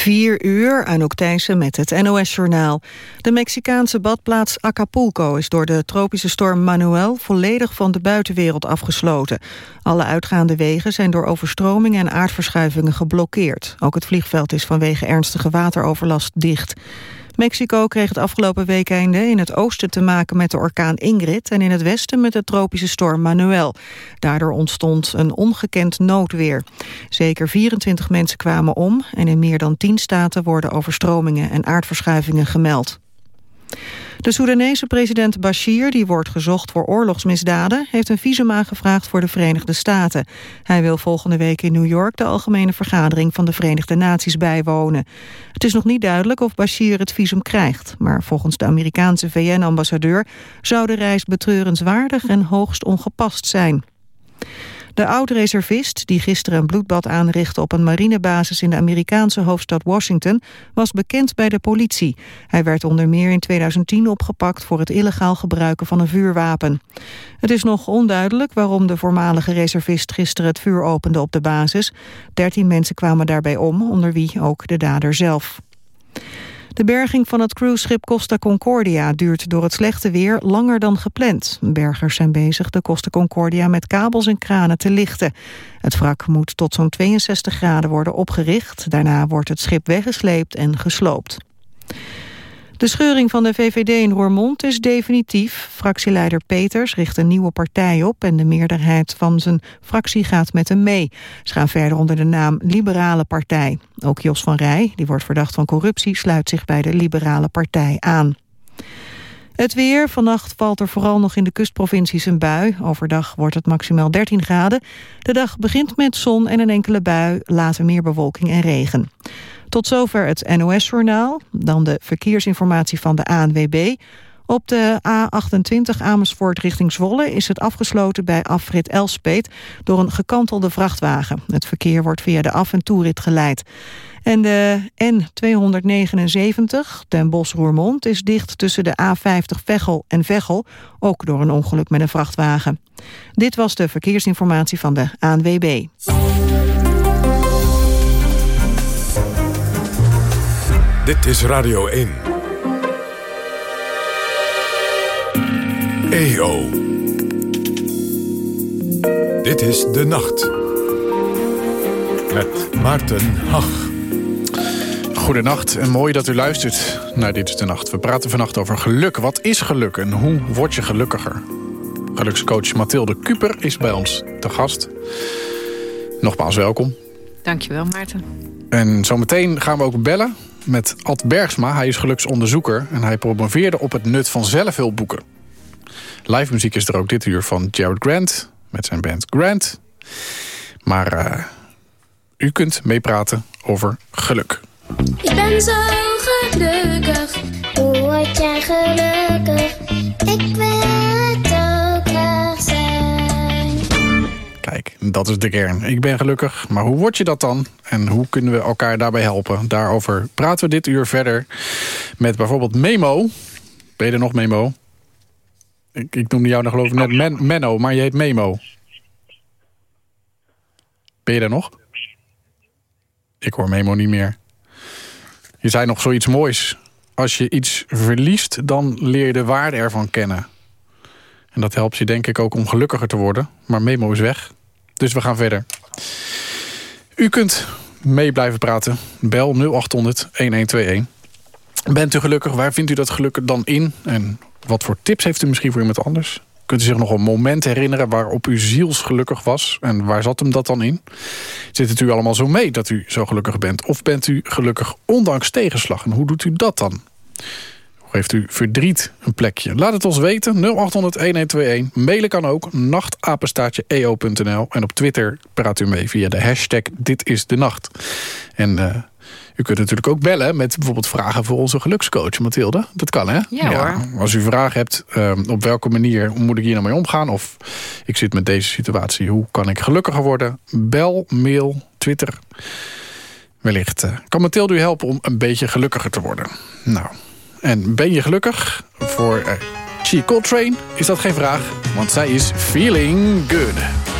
4 uur, Anouk Thijssen met het NOS-journaal. De Mexicaanse badplaats Acapulco is door de tropische storm Manuel... volledig van de buitenwereld afgesloten. Alle uitgaande wegen zijn door overstromingen en aardverschuivingen geblokkeerd. Ook het vliegveld is vanwege ernstige wateroverlast dicht. Mexico kreeg het afgelopen weekende in het oosten te maken met de orkaan Ingrid... en in het westen met de tropische storm Manuel. Daardoor ontstond een ongekend noodweer. Zeker 24 mensen kwamen om en in meer dan 10 staten worden overstromingen en aardverschuivingen gemeld. De Soedanese president Bashir, die wordt gezocht voor oorlogsmisdaden... heeft een visum aangevraagd voor de Verenigde Staten. Hij wil volgende week in New York de algemene vergadering van de Verenigde Naties bijwonen. Het is nog niet duidelijk of Bashir het visum krijgt... maar volgens de Amerikaanse VN-ambassadeur zou de reis betreurenswaardig en hoogst ongepast zijn. De oud-reservist, die gisteren een bloedbad aanrichtte op een marinebasis in de Amerikaanse hoofdstad Washington, was bekend bij de politie. Hij werd onder meer in 2010 opgepakt voor het illegaal gebruiken van een vuurwapen. Het is nog onduidelijk waarom de voormalige reservist gisteren het vuur opende op de basis. Dertien mensen kwamen daarbij om, onder wie ook de dader zelf. De berging van het cruiseschip Costa Concordia duurt door het slechte weer langer dan gepland. Bergers zijn bezig de Costa Concordia met kabels en kranen te lichten. Het wrak moet tot zo'n 62 graden worden opgericht. Daarna wordt het schip weggesleept en gesloopt. De scheuring van de VVD in Roermond is definitief. Fractieleider Peters richt een nieuwe partij op... en de meerderheid van zijn fractie gaat met hem mee. Ze gaan verder onder de naam Liberale Partij. Ook Jos van Rij, die wordt verdacht van corruptie... sluit zich bij de Liberale Partij aan. Het weer. Vannacht valt er vooral nog in de kustprovincies een bui. Overdag wordt het maximaal 13 graden. De dag begint met zon en een enkele bui, later meer bewolking en regen. Tot zover het NOS-journaal. Dan de verkeersinformatie van de ANWB. Op de A28 Amersfoort richting Zwolle is het afgesloten bij afrit Elspet door een gekantelde vrachtwagen. Het verkeer wordt via de af- en toerit geleid. En de N279, Den Bosch-Roermond, is dicht tussen de A50 Veghel en Veghel, ook door een ongeluk met een vrachtwagen. Dit was de verkeersinformatie van de ANWB. Dit is Radio 1. EO. Dit is De Nacht. Met Maarten Hach. Goedenacht en mooi dat u luistert naar Dit is de Nacht. We praten vannacht over geluk. Wat is geluk en hoe word je gelukkiger? Gelukscoach Mathilde Kuper is bij ons te gast. Nogmaals welkom. Dankjewel Maarten. En zometeen gaan we ook bellen met Ad Bergsma. Hij is geluksonderzoeker en hij promoveerde op het nut van zelfhulpboeken. Live muziek is er ook dit uur van Jared Grant met zijn band Grant. Maar uh, u kunt meepraten over geluk. Ik ben zo gelukkig. Hoe word jij gelukkig? Ik wil Dat is de kern. Ik ben gelukkig, maar hoe word je dat dan? En hoe kunnen we elkaar daarbij helpen? Daarover praten we dit uur verder met bijvoorbeeld Memo. Ben je er nog, Memo? Ik, noemde jou nog geloof ik net Men, Menno, maar je heet Memo. Ben je er nog? Ik hoor Memo niet meer. Je zei nog zoiets moois. Als je iets verliest, dan leer je de waarde ervan kennen. En dat helpt je denk ik ook om gelukkiger te worden. Maar Memo is weg. Dus we gaan verder. U kunt mee blijven praten. Bel 0800 1121. Bent u gelukkig? Waar vindt u dat geluk dan in? En wat voor tips heeft u misschien voor iemand anders? Kunt u zich nog een moment herinneren waarop u zielsgelukkig was? En waar zat hem dat dan in? Zit het u allemaal zo mee dat u zo gelukkig bent? Of bent u gelukkig ondanks tegenslag? En hoe doet u dat dan? Heeft u verdriet een plekje? Laat het ons weten. 0800-1121. Mailen kan ook. nachtapenstaatje.eo.nl. En op Twitter praat u mee via de hashtag Dit is de Nacht. En... Uh, u kunt natuurlijk ook bellen met bijvoorbeeld vragen voor onze gelukscoach, Mathilde. Dat kan, hè? Ja, hoor. Als u vragen hebt, um, op welke manier moet ik hier nou mee omgaan? Of ik zit met deze situatie, hoe kan ik gelukkiger worden? Bel, mail, Twitter. Wellicht uh, kan Mathilde u helpen om een beetje gelukkiger te worden. Nou, en ben je gelukkig? Voor uh, Chi Coltrane is dat geen vraag, want zij is feeling good.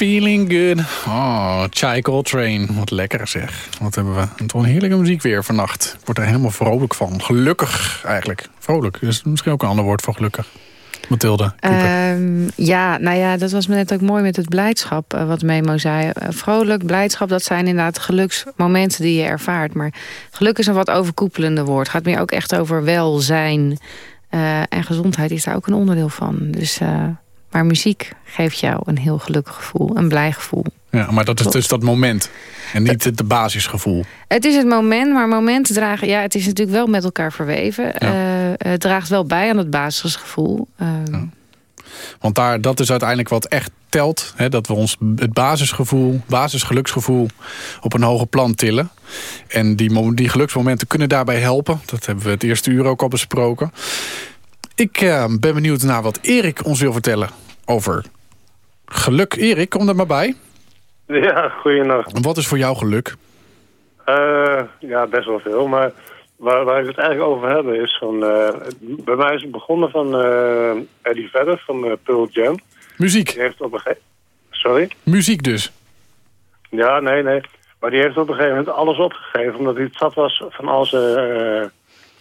Feeling good. Oh, Chai Coltrane. Wat lekker zeg. Wat hebben we. Een heerlijke muziek weer vannacht. Ik word er helemaal vrolijk van. Gelukkig eigenlijk. Vrolijk is misschien ook een ander woord voor gelukkig. Mathilde. Ehm, ja, nou ja, dat was me net ook mooi met het blijdschap. eh, wat Memo zei. Eh, vrolijk, blijdschap, dat zijn inderdaad geluksmomenten die je ervaart. Maar geluk is een wat overkoepelende woord. Gaat meer ook echt over welzijn. Eh, en gezondheid is daar ook een onderdeel van. Dus, maar muziek geeft jou een heel gelukkig gevoel. Een blij gevoel. Ja, maar dat is dus dat moment. En niet het basisgevoel. Het is het moment, maar momenten dragen... Ja, het is natuurlijk wel met elkaar verweven. Eh, het draagt wel bij aan het basisgevoel. Eh, Want daar, dat is uiteindelijk wat echt telt. Hè, dat we ons het basisgevoel, basisgeluksgevoel op een hoger plan tillen. En die, die geluksmomenten kunnen daarbij helpen. Dat hebben we het eerste uur ook al besproken. Ik eh, ben benieuwd naar wat Erik ons wil vertellen over geluk. Erik, kom er maar bij. Ja, goeienacht. Wat is voor jou geluk? Eh ja, best wel veel. Maar waar, waar ik het eigenlijk over hebben is van... eh, bij mij is het begonnen van Eddie Vedder van Pearl Jam. Muziek. Die heeft op een gegeven... Sorry? Muziek dus. Ja, nee, nee. Maar die heeft op een gegeven moment alles opgegeven... omdat hij het zat was van al zijn,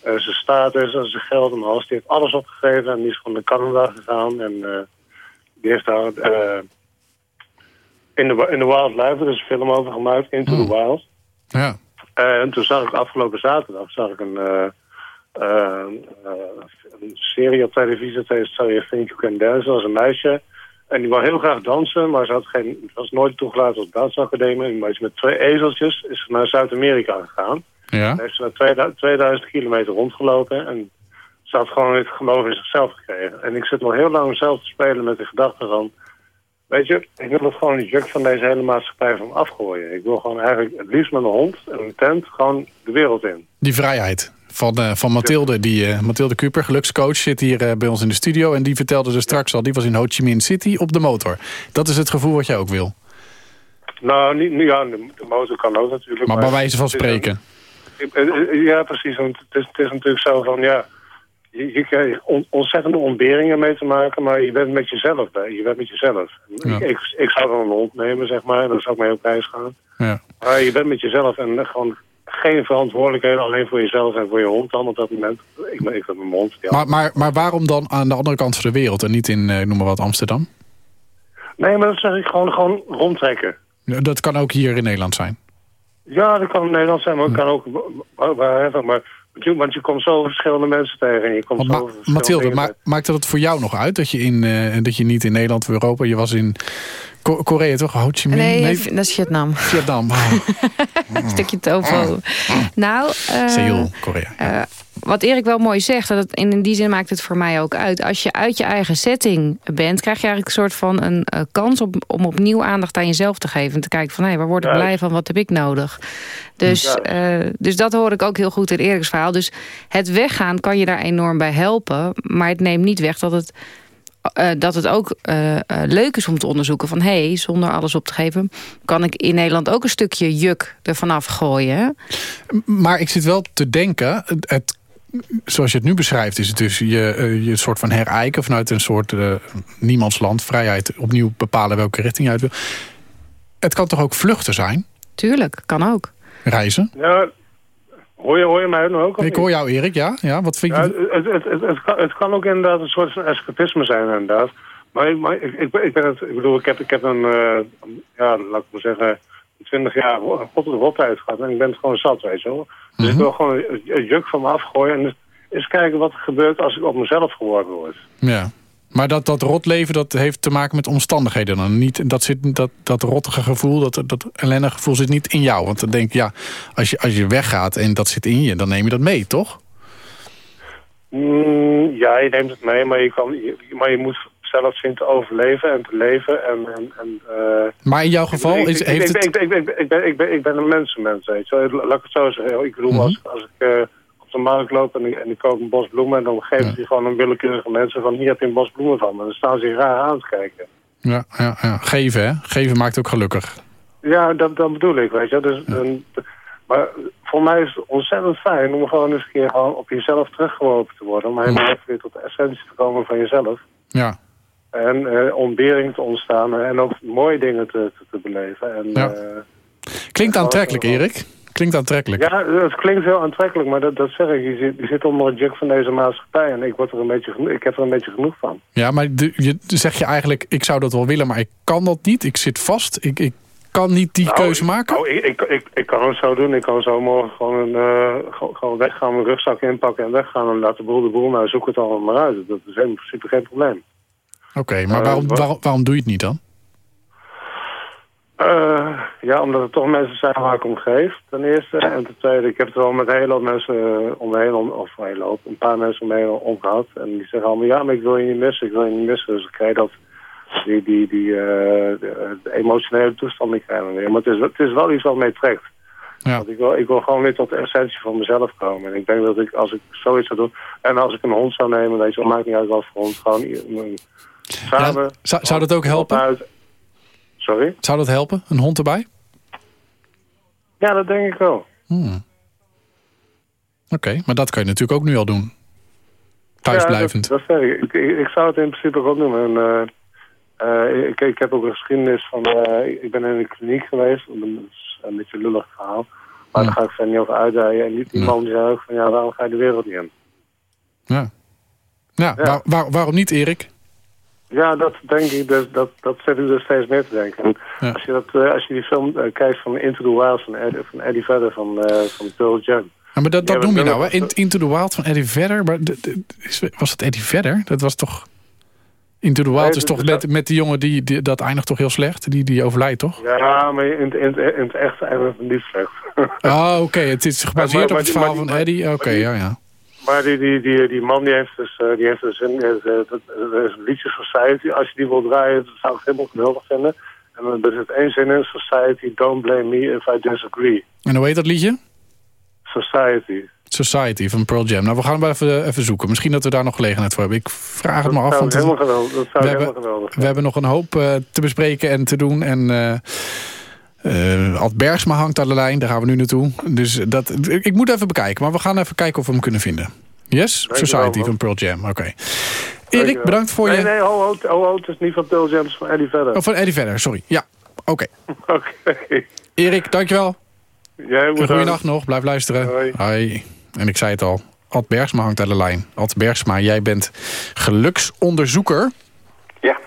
zijn status en zijn geld en alles. Die heeft alles opgegeven en die is gewoon naar Canada gegaan. En eh, die heeft daar... eh, in, the, in Life, er is een film over gemaakt, Into the Wild. Ja. Eh, en toen zag ik afgelopen zaterdag zag ik een, eh, eh, eh, een serie op televisie. Dat heet So You Think You Can Dance. Dat was een meisje. En die wou heel graag dansen, maar ze had geen, was nooit toegelaten als dansacademie. Maar is met twee ezeltjes is ze naar Zuid-Amerika gegaan. Ja. Heeft ze met 2000, 2000 kilometer rondgelopen. En ze had gewoon het geloof in zichzelf gekregen. En ik zit nog heel lang zelf te spelen met de gedachte van... Weet je, ik wil het gewoon die juk van deze hele maatschappij van afgooien. Ik wil gewoon eigenlijk het liefst met een hond en een tent gewoon de wereld in. Die vrijheid van, eh, van Mathilde. Die, eh, Mathilde Kuper, gelukscoach, zit hier eh, bij ons in de studio. En die vertelde dus straks al, die was in Ho Chi Minh City op de motor. Dat is het gevoel wat jij ook wil. Nou, niet, niet- ja, de, motor kan ook natuurlijk. Maar bij wijze van spreken. Ik- eh, eh, Ja, precies. Want het is, het is natuurlijk zo van, ja... Je, je krijgt on- ontzettende ontberingen mee te maken, maar je bent met jezelf bij. Je bent met jezelf. Ja. Ik, ik, ik zou dan een hond nemen, zeg maar. Dan zou ik mee op reis gaan. Ja. Maar je bent met jezelf en gewoon geen verantwoordelijkheden alleen voor jezelf en voor je hond dan op dat moment. Ik, ik heb mijn hond. Ja. Maar, maar, maar waarom dan aan de andere kant van de wereld en niet in, eh, noem maar wat, Amsterdam? Nee, maar dat zeg ik gewoon, gewoon rondtrekken. Dat kan ook hier in Nederland zijn. Ja, dat kan in Nederland zijn, maar het kan ook waar- maar want je, komt zo verschillende mensen tegen. En je komt Want zo Ma- verschillende Mathilde, ma maakte dat voor jou nog uit? Dat je, in, eh, dat je niet in Nederland of Europa, je was in Ko- Korea toch? Ho Chi Minh? nee, dat is Vietnam. Vietnam. Een stukje tofu. Nou, eh, Seoul, Korea. eh, wat Erik wel mooi zegt, dat het, in die zin maakt het voor mij ook uit. Als je uit je eigen setting bent, krijg je eigenlijk een soort van een eh, kans op, om opnieuw aandacht aan jezelf te geven. En te kijken van, hé, waar word ik blij van, wat heb ik nodig? Dus, eh, dus dat hoor ik ook heel goed in Eriks verhaal. Dus het weggaan kan je daar enorm bij helpen. Maar het neemt niet weg dat het eh, dat het ook eh, eh, leuk is om te onderzoeken van... hé, hey, zonder alles op te geven... kan ik in Nederland ook een stukje juk ervan afgooien. Maar ik zit wel te denken, het, het- zoals je het nu beschrijft... is het dus je, eh, je soort van herijken vanuit een soort niemandsland... vrijheid opnieuw bepalen welke richting je uit wil. Het kan toch ook vluchten zijn? Tuurlijk, kan ook. Reizen? Ja, hoor je, hoor je mij nu ook? Ik hoor jou, Erik, ja? ja wat vind je? Ja, het, het, het, het, kan, het kan ook inderdaad een soort van escapisme zijn, inderdaad. Maar, maar ik, ik, ben- ik, ben het, ik bedoel, ik heb, ik heb een, eh, ja, laat ik maar zeggen, 20 jaar rot, rot uit gehad. En ik ben het gewoon zat, weet je wel. Dus Mhm. ik wil gewoon een juk van me afgooien. En eens kijken wat er gebeurt als ik op mezelf geworden word. Ja. Maar dat, dat rotleven dat heeft te maken met omstandigheden dan. Niet, dat, zit, dat, dat rottige gevoel, dat, dat ellendige gevoel zit niet in jou. Want dan denk ik, ja, als je, als je weggaat en dat zit in je, dan neem je dat mee, toch? Mm, ja, je neemt het mee, maar je, kan, maar je moet zelf zien te overleven en te leven. En, en, en, eh, Maar in jouw geval ik, is, ik, heeft ik, het... ik, ben, ik, ben, ik ben een mensenmens, weet je wel. Laat ik het zo zeggen. Ik bedoel, Mhm. als, als ik eh, op de markt loop en ik, en ik koop een bos bloemen... en dan geven Ja. ze gewoon een willekeurige mensen van... hier heb je een bos bloemen van. En dan staan ze je raar aan te kijken. Ja, ja, ja. Geven, hè? Geven maakt ook gelukkig. Ja, dat, dat bedoel ik, weet je. Dus, en- maar voor mij is het ontzettend fijn om gewoon eens een keer gewoon op jezelf teruggeworpen te worden. Om helemaal weer tot de essentie te komen van jezelf. Ja. En eh, ontbering te ontstaan en ook mooie dingen te, te, te beleven. En, Ja. eh, Klinkt aantrekkelijk, Erik. Klinkt aantrekkelijk. ja, het klinkt heel aantrekkelijk, maar dat, dat zeg ik. Je zit, je zit onder het juk van deze maatschappij en ik, word er een beetje ik heb er een beetje genoeg van. Ja, maar de, je, zeg je eigenlijk, ik zou dat wel willen, maar ik kan dat niet. Ik zit vast. Ik, ik kan niet die Nou, keuze maken. Oh, ik, ik, ik, ik kan het zo doen. Ik kan zo morgen gewoon, een, eh, gewoon, weggaan, mijn rugzak inpakken en weggaan. En laat de boel de boel, nou zoek het allemaal maar uit. Dat is in principe geen probleem. Oké, maar eh, waarom, wat- waarom, waarom doe je het niet dan? Eh, ja, omdat er toch mensen zijn waar ik om geef, ten eerste. En ten tweede, ik heb het wel met een hele hoop mensen om me heen, om, of een hele hoop, een paar mensen om me heen omgehad. En die zeggen allemaal, ja, maar ik wil je niet missen, ik wil je niet missen. Dus ik krijg dat, die, die, die eh, de, de emotionele toestand niet krijgen. Maar het is, het is wel iets wat mij trekt. Ja. Want ik wil, ik wil gewoon weer tot de essentie van mezelf komen. En ik denk dat ik, als ik zoiets zou doen, en als ik een hond zou nemen, weet je, maakt niet uit wat voor hond, gewoon een- samen. Ja, zou- zou dat ook helpen? Uit. Sorry? Zou dat helpen? Een hond erbij? Ja, dat denk ik wel. Hmm. Oké, maar dat kan je natuurlijk ook nu al doen. Thuisblijvend. Ja, dat, dat zeg ik. Ik, ik. ik zou het in principe ook doen. En, eh, eh, ik, ik heb ook een geschiedenis van... eh, ik ben in een kliniek geweest. Dat is een beetje een lullig verhaal. Maar Ja. daar ga ik verder niet over uitdijen. En die, die Ja. man die zei ook van... Ja, waarom ga je de wereld niet in? Ja. Ja, Ja. waar- waar- waarom niet, Erik? Ja, dat denk ik. Dus, dat, dat zet u er steeds meer te denken. Ja. Als, je dat, eh, als je die film eh, kijkt van Into the Wild van Eddie, van Eddie Vedder van, eh van Pearl Jam... Ja, maar dat, dat Ja, noem je nou, hè? In- Into the Wild van Eddie Vedder. Maar was het Eddie Vedder? Dat was toch... Into the Wild Nee, is toch met, met die jongen die, die... Dat eindigt toch heel slecht? Die, die overlijdt, toch? Ja, maar in, in, in, het echt eigenlijk niet slecht. Ah, oké. Het is gebaseerd Maar- op maar het verhaal van die- Eddie. Oké, ja, ja. Maar die, die, die, die man die heeft dus, eh, die heeft dus een, eh, is een liedje Society. Als je die wil draaien, dat zou ik helemaal geweldig vinden. En dan er zit één zin in, Society, don't blame me if I disagree. En hoe heet dat liedje? Society. Society van Pearl Jam. Nou, we gaan hem even, even zoeken. Misschien dat we daar nog gelegenheid voor hebben. Ik vraag het me af. Want helemaal het- geweldig, dat zou we, hebben, geweldig we hebben nog een hoop eh, te bespreken en te doen. En eh eh, Ad Bergsma hangt aan de lijn. Daar gaan we nu naartoe. Dus dat, ik, ik moet even bekijken. Maar we gaan even kijken of we hem kunnen vinden. Yes? Dankjewel, Society man. van Pearl Jam. Oké. Erik, bedankt voor nee, je... Nee, ho, ho, ho, ho, het is niet van Pearl Jam, het is van Eddie Vedder. Oh, van Eddie verder, sorry. Ja, oké. Oké. Erik, dankjewel. Jij Een moet goede ook. nacht nog. Blijf luisteren. Hoi. En ik zei het al. Ad Bergsma hangt aan de lijn. Ad Bergsma, jij bent geluksonderzoeker. Ja.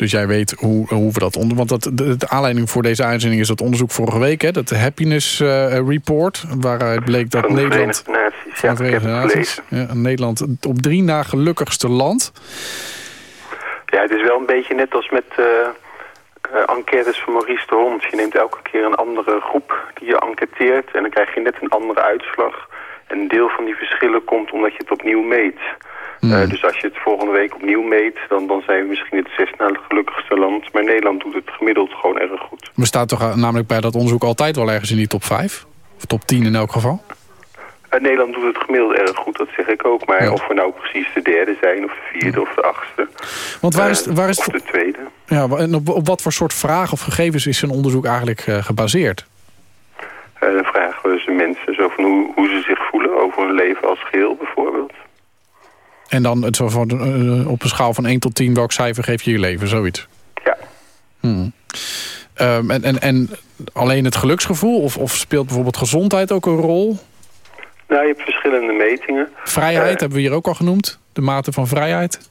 Dus jij weet hoe, hoe we dat onder... Want dat, de, de aanleiding voor deze uitzending is dat onderzoek vorige week. Hè, dat Happiness eh, Report. Waaruit bleek dat Nederland... Naties. Ja, Nederland op drie na gelukkigste land. Ja, het is wel een beetje net als met eh, eh, enquêtes van Maurice de Hond. Je neemt elke keer een andere groep die je enquêteert... en dan krijg je net een andere uitslag. En een deel van die verschillen komt omdat je het opnieuw meet. Eh, dus als je het volgende week opnieuw meet... dan, dan zijn we misschien het zes na gelukkigste land. Maar Nederland doet het gemiddeld gewoon erg goed. We staan toch eh, namelijk bij dat onderzoek altijd wel ergens in die top 5. Of top 10 in elk geval. Eh, Nederland doet het gemiddeld erg goed, dat zeg ik ook. Maar Ja. of we nou precies de derde zijn, of de vierde, of de achtste... Want waar is, waar is of het, de tweede... ja, en op, op wat voor soort vragen of gegevens is zijn onderzoek eigenlijk gebaseerd? Eh, dan vragen we ze mensen zo van hoe, hoe ze zich voelen over hun leven als geheel bijvoorbeeld. En dan het zo van, eh, op een schaal van 1 tot 10, welk cijfer geef je je leven? Zoiets. Ja, Ehm, en, en, en alleen het geluksgevoel? Of, of speelt bijvoorbeeld gezondheid ook een rol? nou je hebt verschillende metingen. Vrijheid Eh. hebben we hier ook al genoemd. De mate van vrijheid.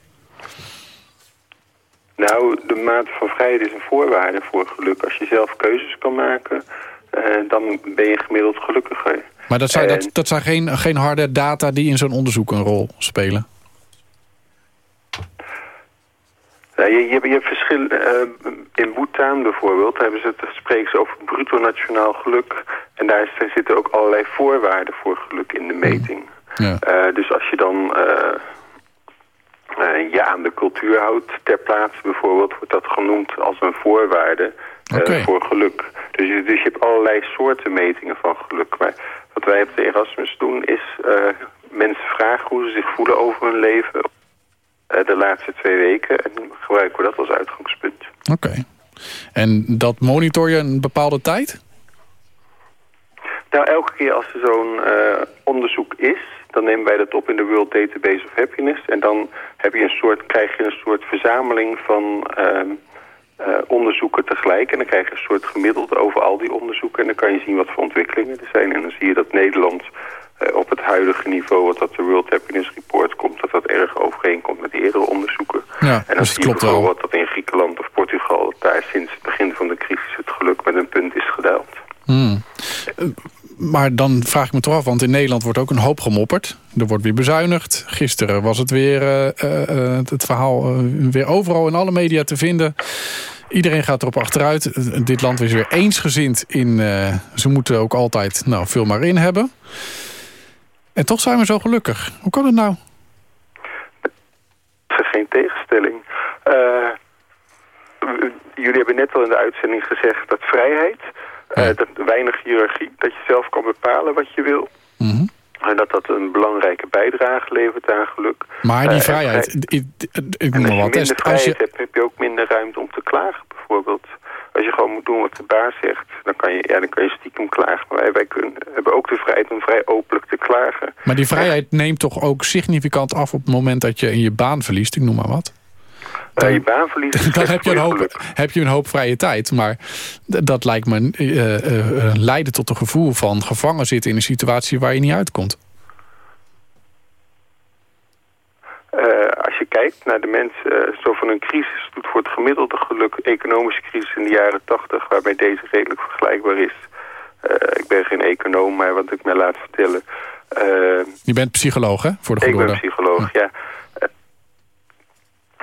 Nou, de mate van vrijheid is een voorwaarde voor geluk. Als je zelf keuzes kan maken, eh, dan ben je gemiddeld gelukkiger. Maar dat zijn, En- dat, dat zijn geen, geen harde data die in zo'n onderzoek een rol spelen. Ja, je, je, hebt- je hebt eh, in Bhutan bijvoorbeeld hebben ze het, spreken over bruto nationaal geluk. En daar is- zitten ook allerlei voorwaarden voor geluk in de meting. Ja. Eh, dus als je dan eh, je aan de cultuur houdt ter plaatse bijvoorbeeld, wordt dat genoemd als een voorwaarde voor geluk. Dus je, dus je hebt allerlei soorten metingen van geluk. Maar wat wij op de Erasmus doen is mensen vragen hoe ze zich voelen over hun leven de laatste twee weken. En gebruiken we dat als uitgangspunt. Oké. En dat monitor je een bepaalde tijd? Nou, elke keer als er zo'n eh, onderzoek is, dan nemen wij dat op in de World Database of Happiness. En dan heb je een soort, krijg je een soort verzameling van ehm, eh, onderzoeken tegelijk. En dan krijg je een soort gemiddelde over al die onderzoeken. En dan kan je zien wat voor ontwikkelingen er zijn. En dan zie je dat Nederland eh, op het huidige niveau... wat dat de World Happiness Report komt... dat dat erg overeenkomt met die eerdere onderzoeken. Ja, en dus het klopt wel. bijvoorbeeld dat in Griekenland of Portugal... dat daar sinds het begin van de crisis het geluk met een punt is gedaald. Hmm. Eh, Maar dan vraag ik me toch af, want in Nederland wordt ook een hoop gemopperd. Er wordt weer bezuinigd. Gisteren was het weer eh, eh, het verhaal weer overal in alle media te vinden. Iedereen gaat erop achteruit. Dit land is weer eensgezind in... ze moeten ook altijd nou, veel maar in hebben. En toch zijn we zo gelukkig. Hoe kan het nou? Dat is geen tegenstelling. Eh, jullie hebben net al in de uitzending gezegd dat vrijheid, eh, dat weinig hiërarchie, dat je zelf kan bepalen wat je wil. Mhm. En dat dat een belangrijke bijdrage levert aan geluk. Maar Eh, die en vrijheid, vrij- ik, ik, ik En noem als maar je wat. minder Als vrijheid je, hebt, heb je ook minder ruimte om te klagen bijvoorbeeld. Als je gewoon moet doen wat de baas zegt, dan kan je, ja, dan kan je stiekem klagen. Maar wij, wij kunnen, hebben ook de vrijheid om vrij openlijk te klagen. maar die vrijheid neemt toch ook significant af... op het moment dat je in je baan verliest, ik noem maar wat. Uh, je is dan heb je, een hoop, heb je een hoop vrije tijd. Maar dat lijkt me eh, eh, eh, leiden tot een gevoel van gevangen zitten... in een situatie waar je niet uitkomt. Eh, als je kijkt naar de mensen, eh, zo van een crisis doet voor het gemiddelde geluk, economische crisis in de jaren tachtig, waarbij deze redelijk vergelijkbaar is. Eh, ik ben geen econoom, maar wat ik mij laat vertellen. eh, Je bent psycholoog, hè? Voor de ik ben psycholoog, ja. Eh,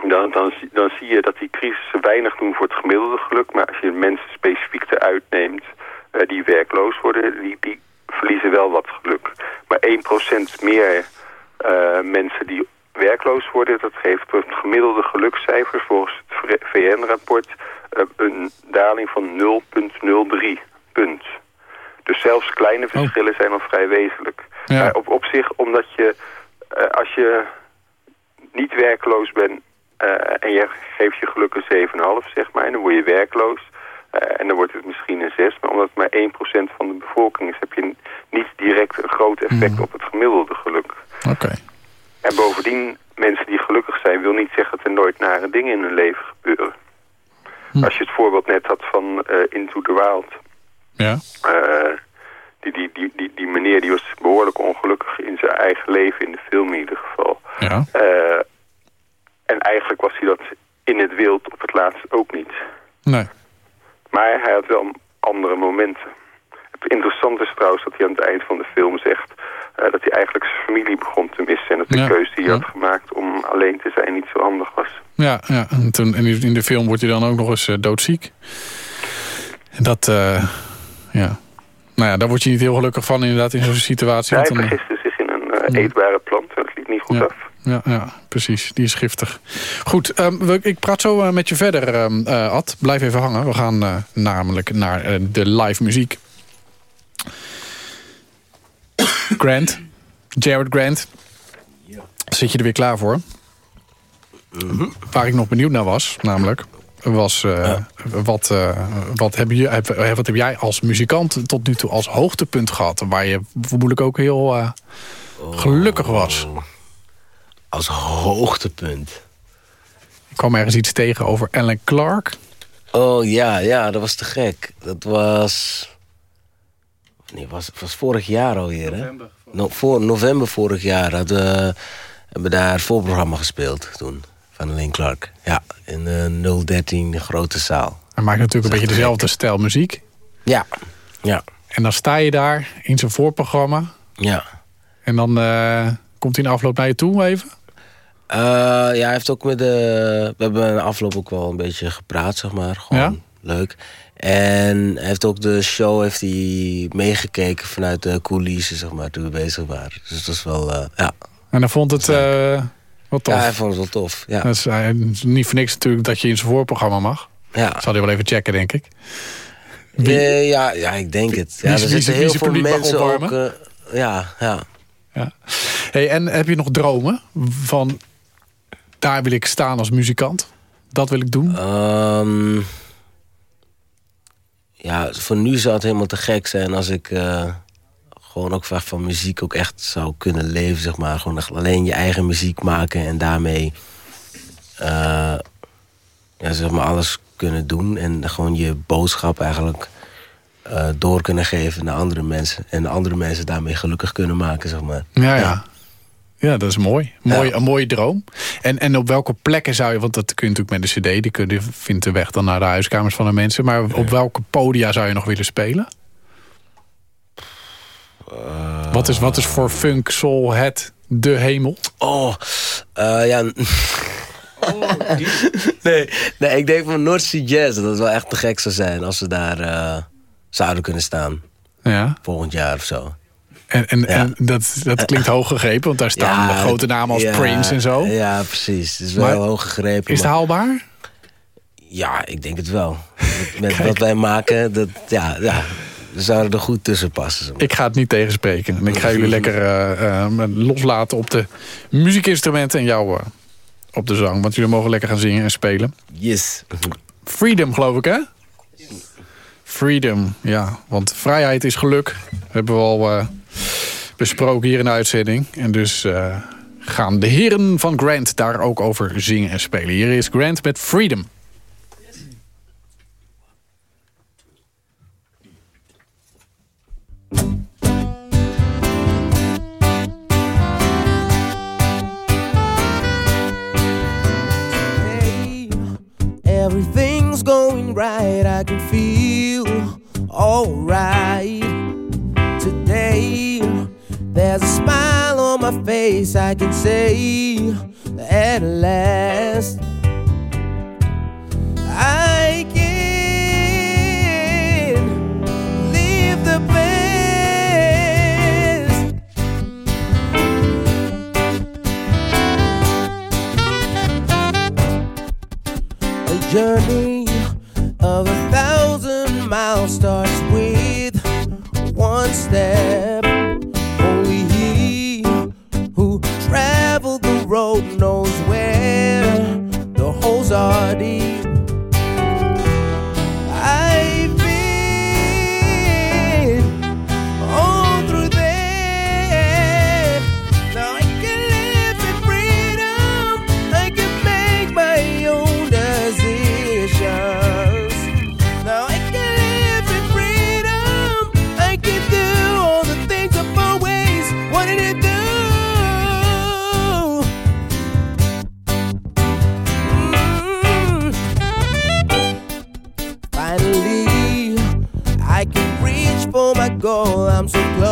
dan, dan, zie- dan zie je dat die crisissen weinig doen voor het gemiddelde geluk. Maar als je mensen specifiek eruit neemt eh, die werkloos worden, die, die verliezen wel wat geluk. Maar 1% meer eh, mensen die werkloos worden, dat geeft het gemiddelde gelukscijfer volgens het VN-rapport eh, een daling van 0,03 punt. Dus zelfs kleine verschillen zijn al vrij wezenlijk. Ja. Maar op, op zich, omdat je, als je niet werkloos bent en je geeft je geluk een 7,5 zeg maar, en dan word je werkloos. eh, en dan wordt het misschien een 6, maar omdat het maar 1% van de bevolking is, heb je niet direct een groot effect op het gemiddelde geluk. Oké. En bovendien, mensen die gelukkig zijn, wil niet zeggen dat er nooit nare dingen in hun leven gebeuren. Als je het voorbeeld net had van eh, Into the Wild. Ja. eh, die, die, die, die, die meneer die was behoorlijk ongelukkig in zijn eigen leven, in de film in ieder geval. Ja. Eh, en eigenlijk was hij dat in het wild op het laatst ook niet. Nee. Maar hij had wel andere momenten. Het interessante is trouwens dat hij aan het eind van de film zegt... eh, dat hij eigenlijk zijn familie begon te missen... en dat de Ja, keuze die hij ja. had gemaakt om alleen te zijn niet zo handig was. Ja, ja. En, toen, en in de film wordt hij dan ook nog eens eh, doodziek. En dat, eh, ja. Nou ja, daar word je niet heel gelukkig van inderdaad in zo'n situatie. hij want dan- vergiste zich in een eetbare plant en dat liep niet goed Ja. af. Ja, ja, precies. Die is giftig. Goed, ehm, we- ik praat zo eh, met je verder, ehm, eh, Ad. Blijf even hangen. We gaan eh, namelijk naar de live muziek. Grant. Jared Grant. Zit je er weer klaar voor? Waar ik nog benieuwd naar was, namelijk... was wat, wat, heb je, heb, wat heb jij als muzikant tot nu toe als hoogtepunt gehad... waar je vermoedelijk ook heel gelukkig was? Als hoogtepunt. Ik kwam ergens iets tegen over Alan Clark. Oh ja, ja, dat was te gek. Dat was... Nee, was, was vorig jaar alweer, hè? No, voor, november vorig jaar hadden we, hebben we daar voorprogramma gespeeld toen. Van Alleen Clark. Ja, in de 013 grote zaal. Hij maakt natuurlijk een beetje dezelfde stijl muziek. Ja, ja, En dan sta je daar in zijn voorprogramma. ja. En dan eh, komt hij in afloop naar je toe even. Eh, ja, hij heeft ook met de... We hebben de afloop ook wel een beetje gepraat, zeg maar. Gewoon Ja? leuk. En hij heeft ook de show heeft hij meegekeken vanuit de coulissen, zeg maar, toen we bezig waren. Dus dat is wel, eh, ja. En dan vond het eh, wat tof. Ja, hij vond het wel tof, ja. Dat is niet voor niks natuurlijk dat je in zijn voorprogramma mag. Ja, Zal hij wel even checken, denk ik. Eh, ja, ja ik denk het. Ja, wie- er wie- zitten wie heel veel mensen ook... ja, ja. Ja. Hey, en heb je nog dromen van... daar wil ik staan als muzikant? Dat wil ik doen? Ehm, ja, voor nu zou het helemaal te gek zijn als ik eh, gewoon ook van muziek ook echt zou kunnen leven, zeg maar. Gewoon echt alleen je eigen muziek maken en daarmee eh, ja, zeg maar alles kunnen doen. En gewoon je boodschap eigenlijk eh, door kunnen geven naar andere mensen. En andere mensen daarmee gelukkig kunnen maken, zeg maar. Ja, ja. Ja, dat is mooi. mooi Een mooie droom. En, en op welke plekken zou je... want dat kun je natuurlijk met de cd... die kun je, vindt de weg dan naar de huiskamers van de mensen... maar op welke podia zou je nog willen spelen? wat, is, wat is voor funk, soul, het, de hemel? Oh, eh, ja... nee, nee, ik denk van North Sea Jazz. Dat het wel echt te gek zou zijn als ze daar eh, zouden kunnen staan. Ja. Volgend jaar of zo. En, en, en dat, dat klinkt hoog gegrepen, want daar staan Ja, grote namen als ja, Prince en zo. Ja, precies. Het is wel hoog gegrepen. Is het haalbaar? Ja, ik denk het wel. Met, wat wij maken, dat, ja, ja, we zouden er goed tussen passen. Ik ga het niet tegenspreken. En ik ga jullie lekker eh, eh, loslaten op de muziekinstrumenten en jou eh, op de zang. Want jullie mogen lekker gaan zingen en spelen. Yes. Freedom, geloof ik, hè? Freedom, ja. Want vrijheid is geluk. Hebben we al eh, besproken hier in de uitzending. En dus eh, gaan de heren van Grant daar ook over zingen en spelen. Hier is Grant met Freedom. Everything's going right. I can feel alright today. There's a smile on my face. I can say at last. I can live the best. A journey of a thousand miles starts with one step. The goal. I'm so close.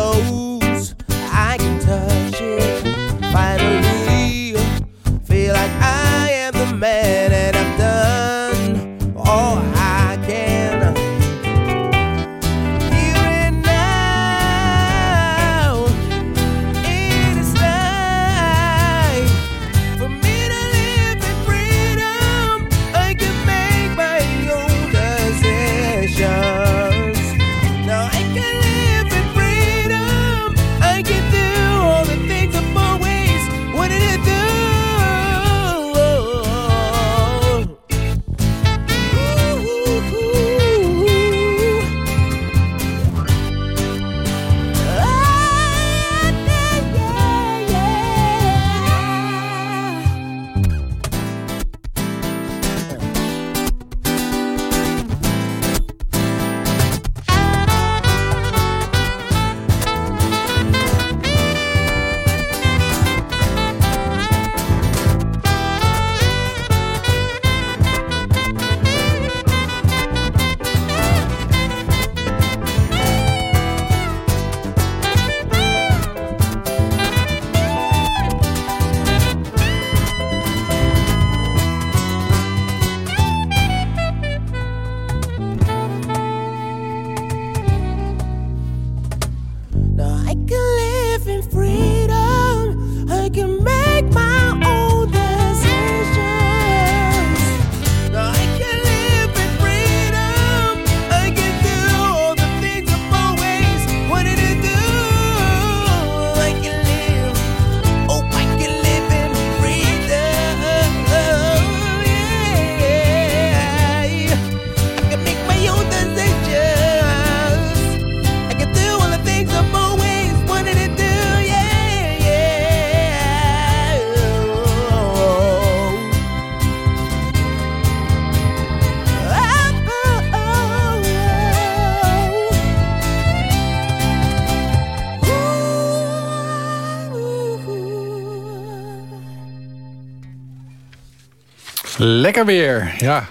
Lekker weer, ja.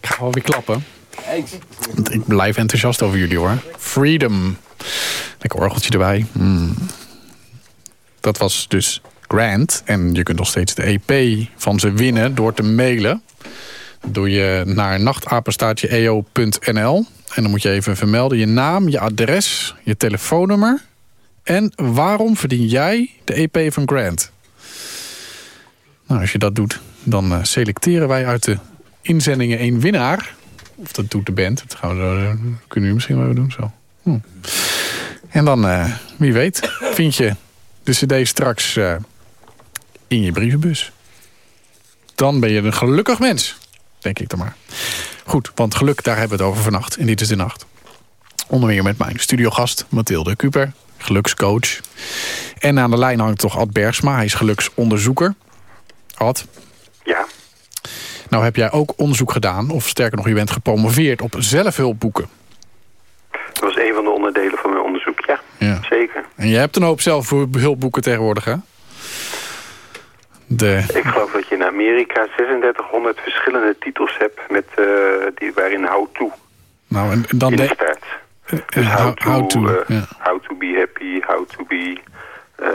Ik ga wel weer klappen. Ik blijf enthousiast over jullie hoor. Freedom. Lekker orgeltje erbij. Mm. Dat was dus Grant. En je kunt nog steeds de EP van ze winnen door te mailen. Doe je naar nachtapenstaatje.eo.nl. En dan moet je even vermelden je naam, je adres, je telefoonnummer. En waarom verdien jij de EP van Grant? Nou, als je dat doet, dan eh, selecteren wij uit de inzendingen één winnaar. Of dat doet de band. Dat gaan we, eh, kunnen jullie misschien wel doen. Zo. Hm. En dan, eh, wie weet, vind je de cd straks in je brievenbus. Dan ben je een gelukkig mens. Denk ik dan maar. Goed, want geluk, daar hebben we het over vannacht. En dit is de nacht. Onder meer met mijn studiogast Mathilde Kuper, gelukscoach. En aan de lijn hangt toch Ad Bergsma, hij is geluksonderzoeker. Ja, nou heb jij ook onderzoek gedaan, of sterker nog, je bent gepromoveerd op zelfhulpboeken. dat was een van de onderdelen van mijn onderzoek, ja. Ja. Zeker. En je hebt een hoop zelfhulpboeken tegenwoordig, hè? De, Ik geloof dat je in Amerika 3600 verschillende titels hebt met, eh, die, waarin how to nou, en, en dan in de, staat. eh, Dus how, how to, how to, eh, ja. how to be happy, how to be... eh,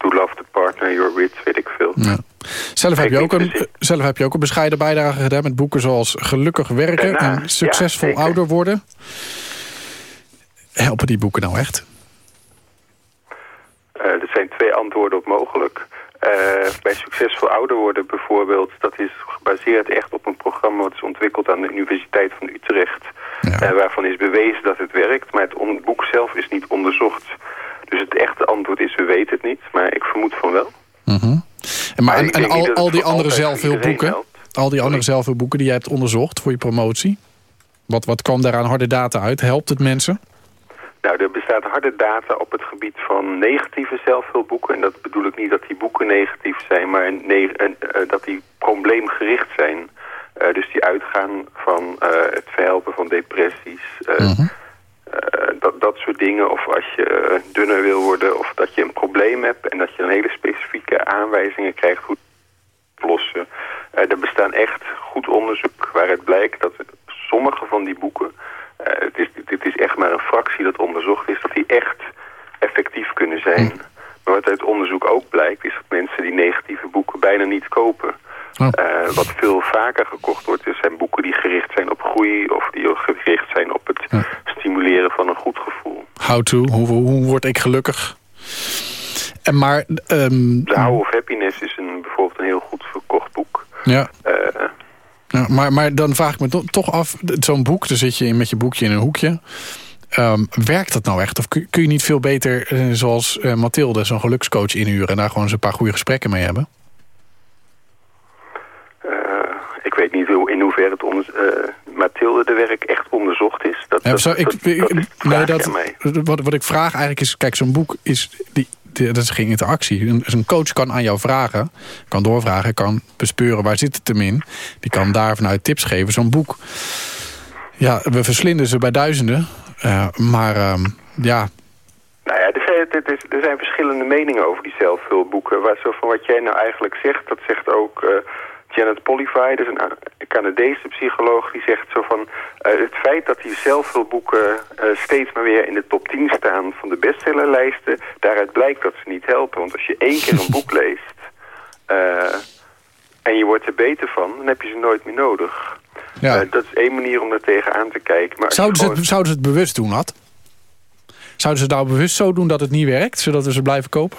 to love the partner you're with, weet ik veel. Ja. Zelf, heb Ik je ook een, zelf heb je ook een bescheiden bijdrage gedaan met boeken zoals Gelukkig werken Daarna, en Succesvol ja, ouder worden. Helpen die boeken nou echt? Eh, er zijn twee antwoorden op mogelijk. Eh, bij succesvol ouder worden bijvoorbeeld, dat is gebaseerd echt op een programma wat is ontwikkeld aan de Universiteit van Utrecht. Ja. eh, waarvan is bewezen dat het werkt, maar het boek zelf is niet onderzocht. Dus het echte antwoord is, we weten het niet, maar ik vermoed van wel. Mhm. En, maar, Maar en, al, al die andere zelfhulpboeken, helpt. al die andere zelfhulpboeken die jij hebt onderzocht voor je promotie, wat, wat kwam daar aan harde data uit? Helpt het mensen? Nou, er bestaat harde data op het gebied van negatieve zelfhulpboeken. En dat bedoel ik niet dat die boeken negatief zijn, maar ne- en, eh, dat die probleemgericht zijn. Eh, dus die uitgaan van eh, het verhelpen van depressies, Mhm. Dat, dat soort dingen. Of als je eh, dunner wil worden of dat je een probleem hebt en dat je een hele specifieke aanwijzingen krijgt hoe te oplossen. Eh, er bestaan echt goed onderzoek waaruit blijkt dat sommige van die boeken, eh, het is, dit is echt maar een fractie dat onderzocht is, dat die echt effectief kunnen zijn. Maar wat uit onderzoek ook blijkt, is dat mensen die negatieve boeken bijna niet kopen. Oh. Eh, wat veel vaker gekocht wordt, zijn boeken die gericht zijn op groei of die gericht zijn op het Ja. stimuleren van een goed gevoel. How to, hoe, hoe word ik gelukkig? En maar, ehm, The How of Happiness is een, bijvoorbeeld een heel goed verkocht boek. ja, Eh, Ja, maar, maar dan vraag ik me to- toch af, zo'n boek, dan zit je in met je boekje in een hoekje. Ehm, werkt dat nou echt? Of kun, je niet veel beter, eh, zoals eh, Mathilde, zo'n gelukscoach inhuren... en daar gewoon eens een paar goede gesprekken mee hebben? eh, ik weet hoeverre het onder, eh, Mathilde de werk echt onderzocht is. Dat, Ja, dat, zo, ik, dat, ik- dat is de nee, vraag dat, aan mij. wat, wat ik vraag eigenlijk is... Kijk, zo'n boek is... Die, dat is geen interactie. Een, een coach kan aan jou vragen, kan doorvragen... kan bespeuren waar zit het hem in. Die kan daar vanuit tips geven. Zo'n boek... Ja, we verslinden ze bij duizenden. eh, maar ehm, ja, Nou ja, er zijn, er, er zijn verschillende meningen over die zelfhulpboeken. Waar, zo van wat jij nou eigenlijk zegt, dat zegt ook eh, Janet Polify, dus een, een Canadese psycholoog, die zegt zo van... eh, het feit dat die zelfhulpboeken eh, steeds maar weer in de top 10 staan van de bestsellerlijsten... daaruit blijkt dat ze niet helpen. Want als je één keer een boek leest eh, en je wordt er beter van, dan heb je ze nooit meer nodig. ja. Dat is één manier om er tegenaan te kijken. Maar Zouden ze, het, zouden ze het bewust doen, Ad? Zouden ze het nou bewust zo doen dat het niet werkt, zodat we ze blijven kopen?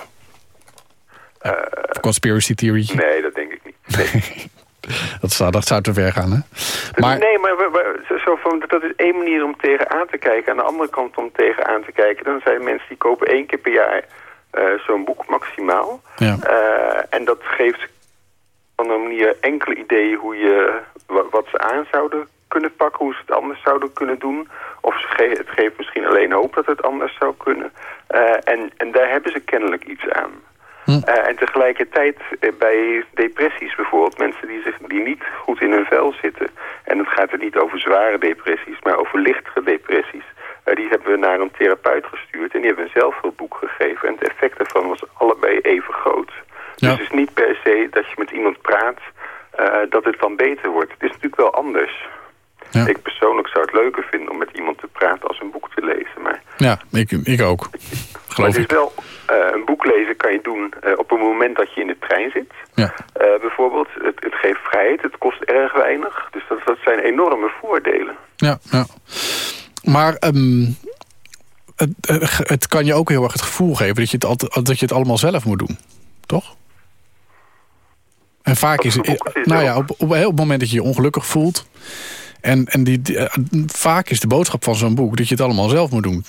Conspiracy theory. Nee, dat denk ik. Dat, zou, dat zou te ver gaan, hè? Maar, Nee, maar zo- van, dat is één manier om tegenaan te kijken. Aan de andere kant om tegenaan te kijken... dan zijn mensen die kopen één keer per jaar eh, zo'n boek maximaal. ja. Eh, en dat geeft op een manier enkele ideeën hoe je, wa- wat ze aan zouden kunnen pakken... hoe ze het anders zouden kunnen doen. Of ze ge het geeft misschien alleen hoop dat het anders zou kunnen. Eh, en, en daar hebben ze kennelijk iets aan. Hm. Eh, en tegelijkertijd eh, bij depressies bijvoorbeeld, mensen die, zich, die niet goed in hun vel zitten. En het gaat er niet over zware depressies, maar over lichtere depressies. Eh, die hebben we naar een therapeut gestuurd en die hebben een zelfhulpboek gegeven. En het effect daarvan was allebei even groot. Ja. Dus het is niet per se dat je met iemand praat dat het dan beter wordt. Het is natuurlijk wel anders. Ja. Ik persoonlijk zou het leuker vinden om met iemand te praten als een boek te lezen. Maar, Ja, ik, ik ook. maar Geloof het is wel, boek lezen kan je doen eh, op een moment dat je in de trein zit. Ja. Eh, bijvoorbeeld, het, het geeft vrijheid, het kost erg weinig. Dus dat, dat zijn enorme voordelen. Ja, ja. Maar ehm, het, het- het kan je ook heel erg het gevoel geven dat je het, altijd, dat je het allemaal zelf moet doen. Toch? En vaak is het nou ja, op, op, het moment dat je je ongelukkig voelt. En, en die, die, eh, vaak is de boodschap van zo'n boek dat je het allemaal zelf moet doen.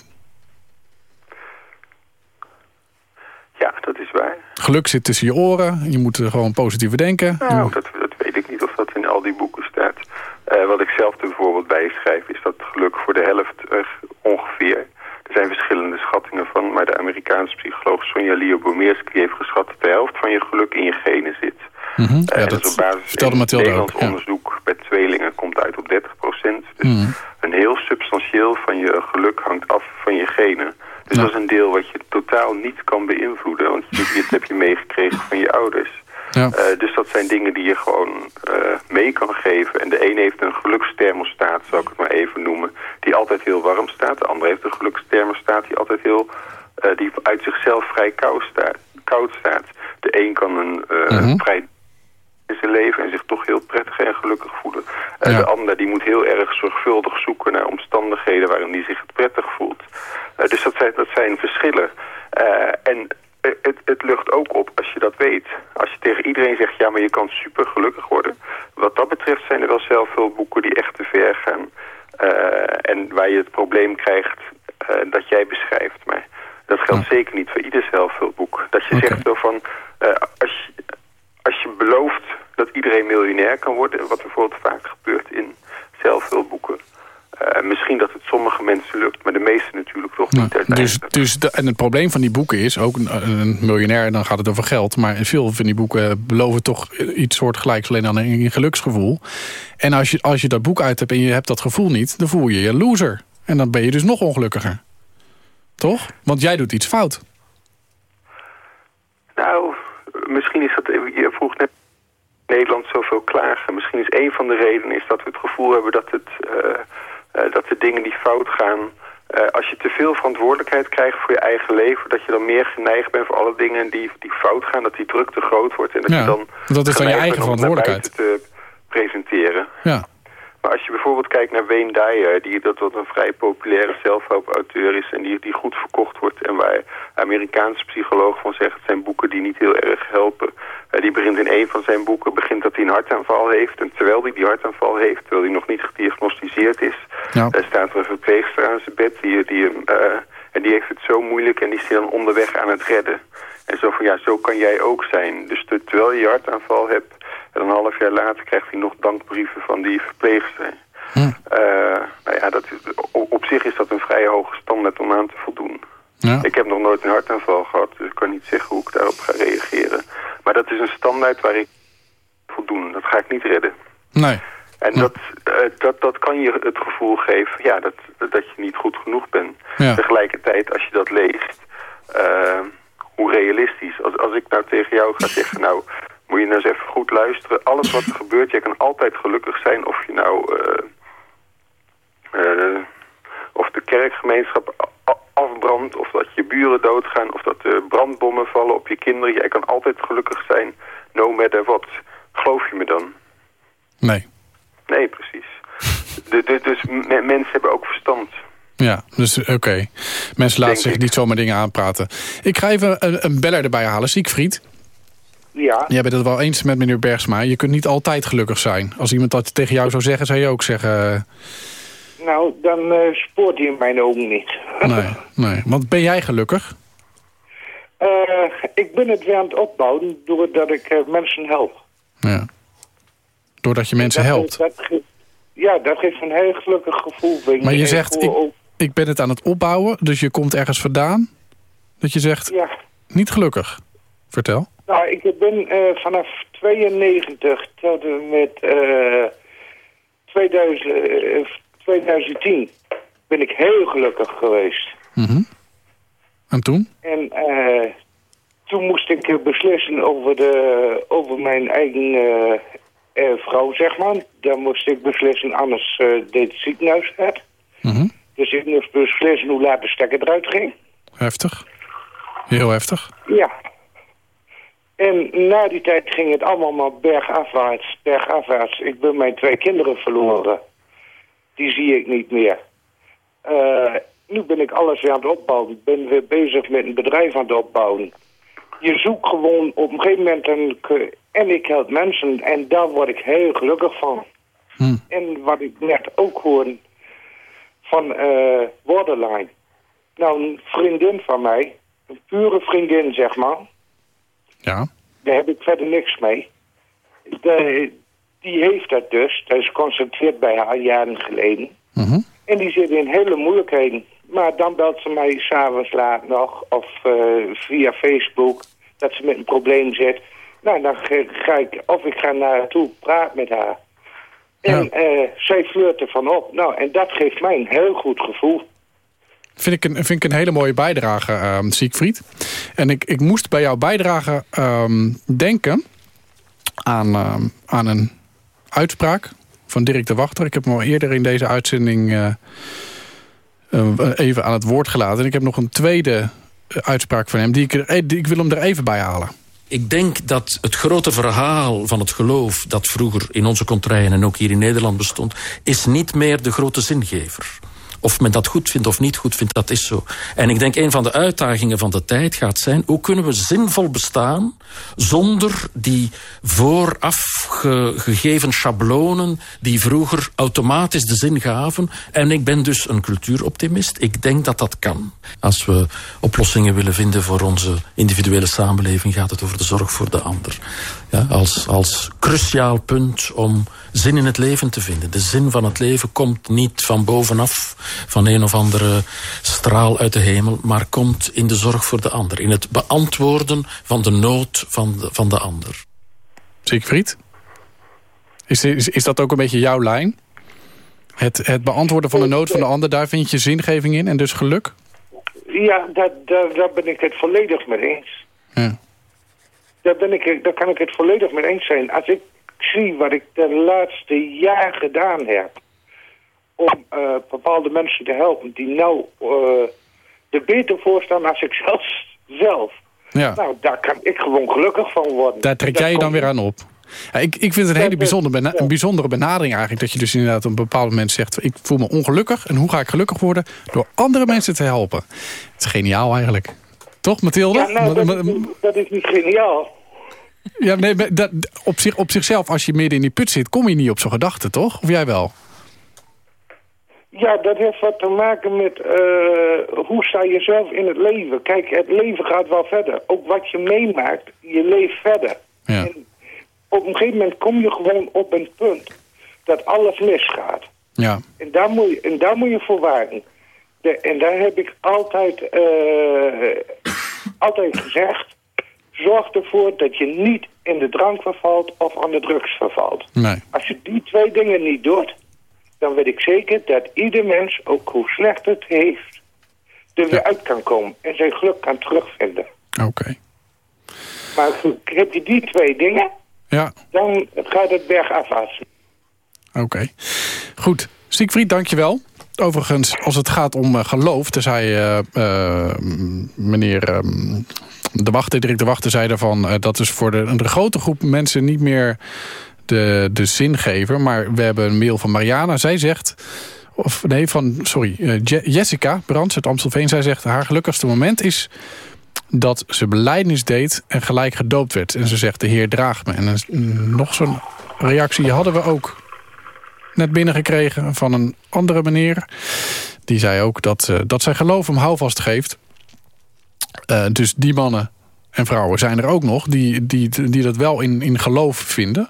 Ja, dat is waar. Geluk zit tussen je oren. Je moet gewoon positief denken. Nou, moet- dat, dat weet ik niet of dat in al die boeken staat. Eh, wat ik zelf er bijvoorbeeld bij schrijf is dat geluk voor de helft ongeveer... Er zijn verschillende schattingen van, maar de Amerikaanse psycholoog Sonja Lyubomirsky heeft geschat dat de helft van je geluk in je genen zit. Eh, Ja, dat is op basis vertelde van Mathilde ook. Nederlands Ja. onderzoek bij tweelingen komt uit op 30 procent. Dus Mhm. een heel substantieel van je geluk hangt af van je genen. Dus Ja. dat is een deel wat je totaal niet kan beïnvloeden. Want je, dit heb je meegekregen van je ouders. Ja. Eh, dus dat zijn dingen die je gewoon eh, mee kan geven. En de een heeft een geluksthermostaat, zou ik het maar even noemen, die altijd heel warm staat. De ander heeft een geluksthermostaat die altijd heel, eh, die uit zichzelf vrij koud staat. Koud staat. De een kan een Mhm. vrij in zijn leven en zich toch heel prettig en gelukkig voelen. Ja. De ander die moet heel erg zorgvuldig zoeken naar omstandigheden waarin hij zich het prettig voelt. Eh, dus dat zijn, dat zijn verschillen. Eh, en het, het lucht ook op als je dat weet. Als je tegen iedereen zegt, ja, maar je kan super gelukkig worden. Wat dat betreft zijn er wel zelfhulpboeken die echt te ver gaan. Eh, en waar je het probleem krijgt dat jij beschrijft. Maar dat geldt zeker niet voor ieder zelfhulpboek. Dat je zegt zo van, als, je, als je belooft dat iedereen miljonair kan worden... wat bijvoorbeeld vaak gebeurt in zelfhulpboeken... eh, misschien dat het sommige mensen lukt, maar de meeste natuurlijk toch niet dus, dus de, en het probleem van die boeken is, ook een, een miljonair, dan gaat het over geld. Maar veel van die boeken beloven toch iets soortgelijks, alleen dan een geluksgevoel. En als je, als je dat boek uit hebt en je hebt dat gevoel niet, dan voel je je een loser. En dan ben je dus nog ongelukkiger. Toch? Want jij doet iets fout. Nou, misschien is dat... Je vroeg net Nederland zoveel klagen. Misschien is een van de redenen is dat we het gevoel hebben dat, het, eh, eh, dat de dingen die fout gaan... eh, als je te veel verantwoordelijkheid krijgt voor je eigen leven... dat je dan meer geneigd bent voor alle dingen die, die fout gaan... dat die druk te groot wordt en dat Ja, je dan... dat is dan je eigen verantwoordelijkheid. te presenteren. Ja. Maar als je bijvoorbeeld kijkt naar Wayne Dyer, die dat wat een vrij populaire zelfhulpauteur is en die, die goed verkocht wordt en waar Amerikaanse psycholoog van zegt, het zijn boeken die niet heel erg helpen. Eh, die begint in een van zijn boeken, begint dat hij een hartaanval heeft en terwijl hij die hartaanval heeft, terwijl hij nog niet gediagnosticeerd is, Ja. eh, staat er een verpleegster aan zijn bed die, die hem, eh, en die heeft het zo moeilijk en die is hij dan onderweg aan het redden. En zo van, ja, zo kan jij ook zijn. Dus te- terwijl je hartaanval hebt, en een half jaar later krijgt hij nog dankbrieven van die verpleegster. Hm. Eh, nou ja, dat is, op, zich is dat een vrij hoge standaard om aan te voldoen. Ja. Ik heb nog nooit een hartaanval gehad, dus ik kan niet zeggen hoe ik daarop ga reageren. Maar dat is een standaard waar ik voldoen. Dat ga ik niet redden. Nee. En dat, eh, dat, dat kan je het gevoel geven ja, dat, dat je niet goed genoeg bent. Ja. Tegelijkertijd, als je dat leest, eh, hoe realistisch. Als, als ik nou tegen jou ga zeggen, nou, moet je nou eens even goed luisteren. Alles wat er gebeurt, jij kan altijd gelukkig zijn of je nou... eh, eh, of de kerkgemeenschap afbrandt, of dat je buren doodgaan, of dat er brandbommen vallen op je kinderen. Jij kan altijd gelukkig zijn, no matter what. Geloof je me dan? Nee. Nee, precies. De, de, dus me- mensen hebben ook verstand. Ja, dus oké. Mensen laten Denk zich ik. niet zomaar dingen aanpraten. Ik ga even een, een beller erbij halen. Siegfried, Ja, jij bent het wel eens met meneer Bergsma. Je kunt niet altijd gelukkig zijn. Als iemand dat tegen jou zou zeggen, zou je ook zeggen... eh, nou, dan eh, spoort hij in mijn ogen niet. nee, nee. Want ben jij gelukkig? Eh, ik ben het weer aan het opbouwen doordat ik eh, mensen help. Ja. Doordat je mensen Dat- helpt. dat ja, dat geeft een heel gelukkig gevoel. Maar je zegt, ik, ook- ik ben het aan het opbouwen. Dus je komt ergens vandaan. Dat je zegt, ja, niet gelukkig. Vertel. nou, ik ben eh, vanaf 92 tot en met eh 2000, eh, 2010 ben ik heel gelukkig geweest. Mhm. En toen? En eh, toen moest ik eh, beslissen over, de, over mijn eigen eh, eh, vrouw, zeg maar. Dan moest ik beslissen, anders eh, deed het ziekenhuis het. Mhm. Dus ik moest beslissen hoe laat de stekker eruit ging. Heftig. Heel heftig. Ja. En na die tijd ging het allemaal maar bergafwaarts, bergafwaarts. Ik ben mijn twee kinderen verloren. Die zie ik niet meer. Eh, nu ben ik alles weer aan het opbouwen. Ik ben weer bezig met een bedrijf aan het opbouwen. Je zoekt gewoon op een gegeven moment een... En ik help mensen en daar word ik heel gelukkig van. Hm. En wat ik net ook hoorde van eh Borderline. Nou, een vriendin van mij, een pure vriendin zeg maar... Ja. Daar heb ik verder niks mee. De- die heeft dat dus. Dat is geconstateerd bij haar jaren geleden. Mhm. En die zit in hele moeilijkheden. Maar dan belt ze mij s'avonds laat nog. Of eh, via Facebook. Dat ze met een probleem zit. Nou, dan ga, ga ik... Of ik ga naar haar toe, praat met haar. En eh, zij flirt ervan op. Nou, en dat geeft mij een heel goed gevoel. Vind ik, een, vind ik een hele mooie bijdrage, ehm Siegfried. En ik, ik moest bij jouw bijdrage ehm, denken aan, ehm, aan een uitspraak van Dirk de Wachter. Ik heb hem al eerder in deze uitzending eh, eh, even aan het woord gelaten. En ik heb nog een tweede uitspraak van hem. Die ik, er, die, ik wil hem er even bij halen. Ik denk dat het grote verhaal van het geloof... dat vroeger in onze contraien en ook hier in Nederland bestond... is niet meer de grote zingever. Of men dat goed vindt of niet goed vindt, dat is zo. En ik denk een van de uitdagingen van de tijd gaat zijn... hoe kunnen we zinvol bestaan zonder die vooraf ge- gegeven schablonen... die vroeger automatisch de zin gaven. En ik ben dus een cultuuroptimist. Ik denk dat dat kan. Als we oplossingen willen vinden voor onze individuele samenleving... gaat het over de zorg voor de ander. Ja, als, als cruciaal punt om zin in het leven te vinden. De zin van het leven komt niet van bovenaf, van een of andere straal uit de hemel, maar komt in de zorg voor de ander. In het beantwoorden van de nood van de, van de ander. Siegfried? Is, is, is dat ook een beetje jouw lijn? Het, het beantwoorden van de nood van de ander, daar vind je zingeving in en dus geluk? Ja, daar, daar, daar ben ik het volledig mee eens. Ja. Daar, ben ik, daar kan ik het volledig mee eens zijn. Als ik zie wat ik de laatste jaar gedaan heb... om eh, bepaalde mensen te helpen die nou uh, er beter voor staan als ik zelf... Ja. Nou, daar kan ik gewoon gelukkig van worden. Daar trek jij je dan weer aan op. Ja, ik, ik vind het een hele bijzondere, een bijzondere benadering eigenlijk... dat je dus inderdaad op een bepaald moment zegt... ik voel me ongelukkig en hoe ga ik gelukkig worden? Door andere mensen te helpen. Het is geniaal eigenlijk. Toch, Mathilde? Ja, nou, dat, is, dat is niet geniaal. Ja, nee, dat, op, zich, op zichzelf, als je midden in die put zit... kom je niet op zo'n gedachte, toch? Of jij wel? Ja, dat heeft wat te maken met uh, hoe sta je zelf in het leven. Kijk, het leven gaat wel verder. Ook wat je meemaakt, je leeft verder. Ja. En op een gegeven moment kom je gewoon op een punt dat alles misgaat. Ja. En daar moet je, en daar moet je voor waken. De, en daar heb ik altijd, uh, altijd gezegd... zorg ervoor dat je niet in de drank vervalt of aan de drugs vervalt. Nee. Als je die twee dingen niet doet... dan weet ik zeker dat ieder mens, ook hoe slecht het heeft... er weer ja. uit kan komen en zijn geluk kan terugvinden. Oké. Okay. Maar heb je die twee dingen... Ja. dan gaat het bergafwaarts. Oké. Okay. Goed. Siegfried, dankjewel. Overigens, als het gaat om uh, geloof... zei uh, uh, meneer um, De Wachter, Dirk De Wachter, zei daarvan... dat is voor de, de grote groep mensen niet meer de, de zingever. Maar we hebben een mail van Mariana. Zij zegt... Of nee, van, sorry, Jessica Brands uit Amstelveen. Zij zegt, haar gelukkigste moment is dat ze beleidnis deed en gelijk gedoopt werd. En ze zegt, de Heer draagt me. En een, nog zo'n reactie hadden we ook net binnengekregen van een andere meneer. Die zei ook dat, uh, dat zijn geloof hem houvast geeft. Uh, dus die mannen en vrouwen zijn er ook nog... die, die, die dat wel in, in geloof vinden.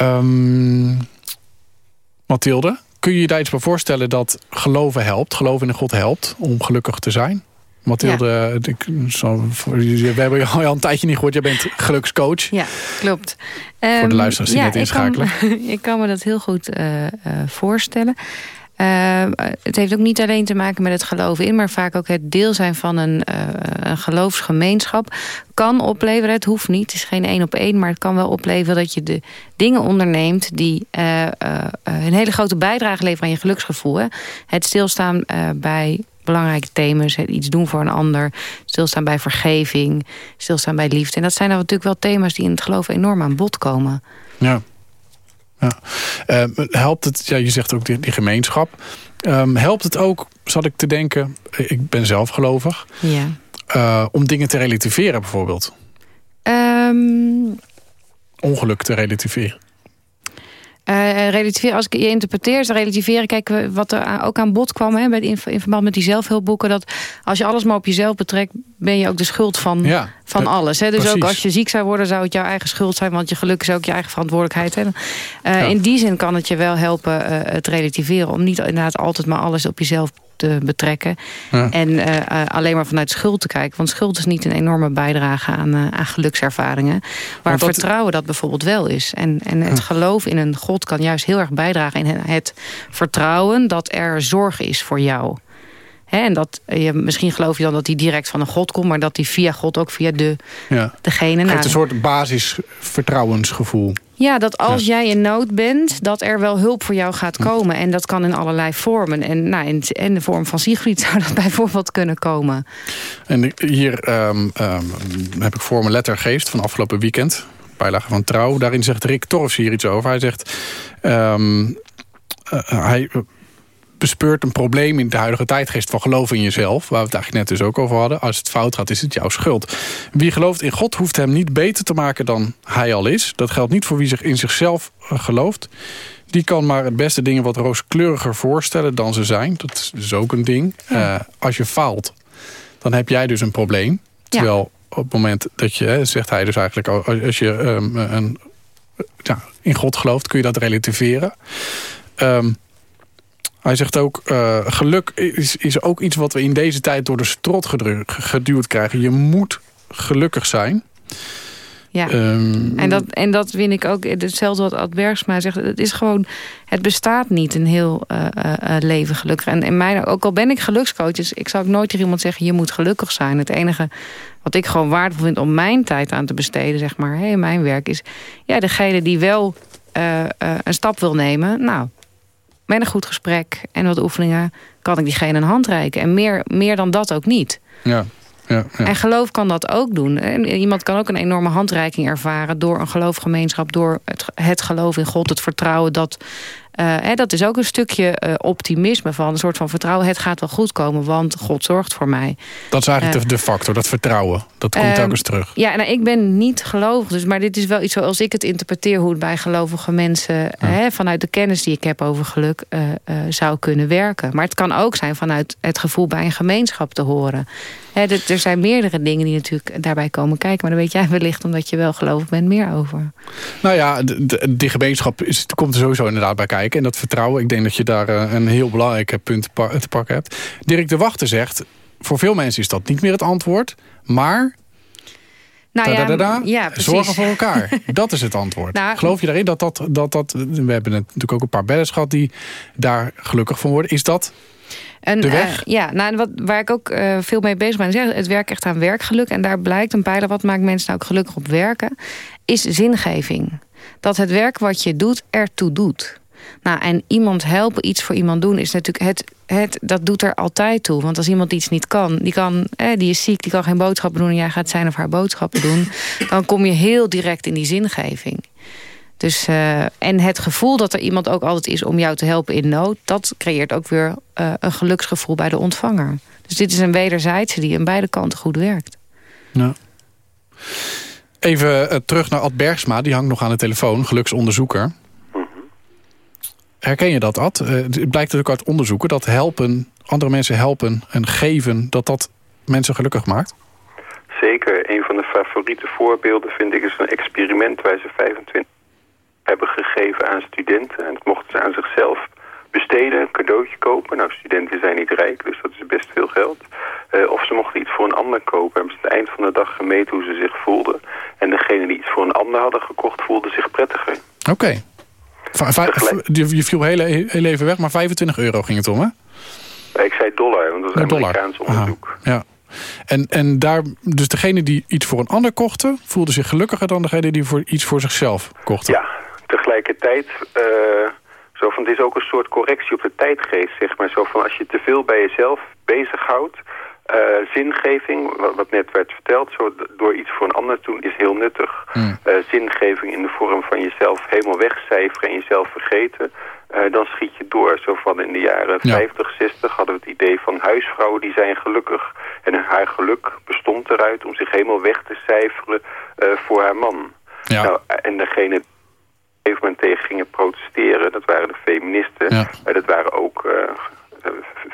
Um, Mathilde, kun je je daar iets bij voorstellen dat geloven helpt? Geloven in God helpt om gelukkig te zijn? Mathilde, ja. ik, zo, we hebben je al een tijdje niet gehoord. Je bent gelukscoach. Ja, klopt. Voor de luisteraars die um, net inschakelen. Ik kan, ik kan me dat heel goed uh, uh, voorstellen. Uh, het heeft ook niet alleen te maken met het geloven in... maar vaak ook het deel zijn van een, uh, een geloofsgemeenschap... kan opleveren, het hoeft niet, het is geen één op één... maar het kan wel opleveren dat je de dingen onderneemt... die uh, een hele grote bijdrage leveren aan je geluksgevoel. Het stilstaan bij belangrijke thema's. Iets doen voor een ander. Stilstaan bij vergeving. Stilstaan bij liefde. En dat zijn dan natuurlijk wel thema's die in het geloof enorm aan bod komen. Ja. Ja. Uh, helpt het, ja, je zegt ook die, die gemeenschap. Um, helpt het ook, zat ik te denken, ik ben zelf gelovig. Ja. Uh, om dingen te relativeren bijvoorbeeld. Um... Ongeluk te relativeren. Uh, relativeren, als ik je interpreteer, is relativeren, kijken wat er ook aan bod kwam hè, bij, in, in, verband met die zelfhulpboeken. Dat als je alles maar op jezelf betrekt, ben je ook de schuld van, ja, van alles. Hè. Dus precies. ook als je ziek zou worden, zou het jouw eigen schuld zijn, want je geluk is ook je eigen verantwoordelijkheid. Hè. Uh, ja. In die zin kan het je wel helpen uh, het relativeren, om niet inderdaad altijd maar alles op jezelf te betrekken. Ja. En uh, uh, alleen maar vanuit schuld te kijken. Want schuld is niet een enorme bijdrage aan, uh, aan gelukservaringen. Dat... vertrouwen dat bijvoorbeeld wel is. En, en het ja. geloof in een God kan juist heel erg bijdragen in het vertrouwen dat er zorg is voor jou. He, en dat je, misschien geloof je dan dat die direct van een God komt... maar dat die via God ook via de, ja. degene... Het een soort basisvertrouwensgevoel. Ja, dat als ja. jij in nood bent, dat er wel hulp voor jou gaat komen. En dat kan in allerlei vormen. En nou, in, in de vorm van Siegfried zou dat bijvoorbeeld kunnen komen. En hier um, um, heb ik voor mijn lettergeest van afgelopen weekend. Bijlage van Trouw. Daarin zegt Rick Torfs hier iets over. Hij zegt... Um, uh, hij bespeurt een probleem in de huidige tijdgeest van geloof in jezelf. Waar we het eigenlijk net dus ook over hadden. Als het fout gaat, is het jouw schuld. Wie gelooft in God hoeft hem niet beter te maken dan hij al is. Dat geldt niet voor wie zich in zichzelf gelooft. Die kan maar het beste dingen wat rooskleuriger voorstellen dan ze zijn. Dat is dus ook een ding. Ja. Uh, als je faalt, dan heb jij dus een probleem. Terwijl ja. op het moment dat je, zegt hij dus eigenlijk... als je um, een, ja, in God gelooft, kun je dat relativeren. Um, hij zegt ook, uh, geluk is, is ook iets wat we in deze tijd door de strot geduwd krijgen. Je moet gelukkig zijn. Ja, um, en, dat, en dat vind ik ook, hetzelfde wat Ad Bergsma zegt. Het is gewoon, het bestaat niet een heel uh, uh, leven gelukkig. En in mijn, ook al ben ik gelukscoach, dus ik zou ook nooit tegen iemand zeggen... je moet gelukkig zijn. Het enige wat ik gewoon waardevol vind om mijn tijd aan te besteden, zeg maar... Hey, mijn werk is, ja, degene die wel een stap wil nemen... nou, met een goed gesprek en wat oefeningen... kan ik diegene een hand reiken. En meer, meer dan dat ook niet. Ja, ja, ja. En geloof kan dat ook doen. En iemand kan ook een enorme handreiking ervaren... door een geloofgemeenschap, door het, het geloof in God... het vertrouwen dat... Uh, hè, dat is ook een stukje uh, optimisme van een soort van vertrouwen. Het gaat wel goed komen, want God zorgt voor mij. Dat is eigenlijk uh, de, de, factor, dat vertrouwen. Dat komt telkens terug. Ja, nou, ik ben niet gelovig, dus, maar dit is wel iets zoals ik het interpreteer... hoe het bij gelovige mensen ja. hè, vanuit de kennis die ik heb over geluk... eh, zou kunnen werken. Maar het kan ook zijn vanuit het gevoel bij een gemeenschap te horen. Hè, er zijn meerdere dingen die natuurlijk daarbij komen kijken. Maar dan weet jij wellicht, omdat je wel gelovig bent, meer over. Nou ja, de, de, die gemeenschap is, komt er sowieso inderdaad bij kijken. En dat vertrouwen, ik denk dat je daar uh, een heel belangrijk punt te pakken hebt. Dirk de Wachter zegt, voor veel mensen is dat niet meer het antwoord. Maar nou ja, ja, zorgen voor elkaar. dat is het antwoord. Nou, Geloof je daarin dat dat, dat dat... We hebben natuurlijk ook een paar bedders gehad die daar gelukkig van worden. Is dat en, de weg? Uh, ja, nou, wat, waar ik ook uh, veel mee bezig ben, is het werk echt aan werkgeluk. En daar blijkt een pijler, wat maakt mensen nou ook gelukkig op werken, is zingeving. Dat het werk wat je doet, ertoe doet. Nou, en iemand helpen, iets voor iemand doen, is natuurlijk het, het, dat doet er altijd toe. Want als iemand iets niet kan, die, kan eh, die is ziek, die kan geen boodschappen doen... en jij gaat zijn of haar boodschappen doen... dan kom je heel direct in die zingeving. Dus, uh, en het gevoel dat er iemand ook altijd is om jou te helpen in nood... dat creëert ook weer uh, een geluksgevoel bij de ontvanger. Dus dit is een wederzijdse die aan beide kanten goed werkt. Ja. Even uh, terug naar Ad Bergsma, die hangt nog aan de telefoon, geluksonderzoeker. Herken je dat, Ad? het blijkt natuurlijk uit onderzoeken dat helpen, andere mensen helpen en geven... dat dat mensen gelukkig maakt? Zeker. Een van de favoriete voorbeelden vind ik is een experiment... waar ze 25 hebben gegeven aan studenten. En dat mochten ze aan zichzelf besteden, een cadeautje kopen. Nou, studenten zijn niet rijk, dus dat is best veel geld. Uh, of ze mochten iets voor een ander kopen. Hebben ze aan het eind van de dag gemeten hoe ze zich voelden. En degene die iets voor een ander hadden gekocht, voelde zich prettiger. Oké. Okay. Je, viel heel, heel even weg, maar 25 euro ging het om, hè? Ik zei dollar, want dat is dollar. Amerikaans onderzoek. Ja. En, en daar, dus degene die iets voor een ander kochten... voelde zich gelukkiger dan degene die voor iets voor zichzelf kochten. Ja, tegelijkertijd, eh, zo van, het is ook een soort correctie op de tijdgeest, zeg maar. Zo van, als je te veel bij jezelf bezighoudt, eh zingeving, wat, wat net werd verteld, zo door iets voor een ander te doen, is heel nuttig. Eh, zingeving in de vorm van jezelf helemaal wegcijferen en jezelf vergeten, eh, dan schiet je door. Zo van in de jaren Ja. 50, 60 hadden we het idee van huisvrouwen die zijn gelukkig. En haar geluk bestond eruit om zich helemaal weg te cijferen voor haar man. Ja. Nou, en degene die op een gegeven moment tegen gingen protesteren, dat waren de feministen. Ja. Maar dat waren ook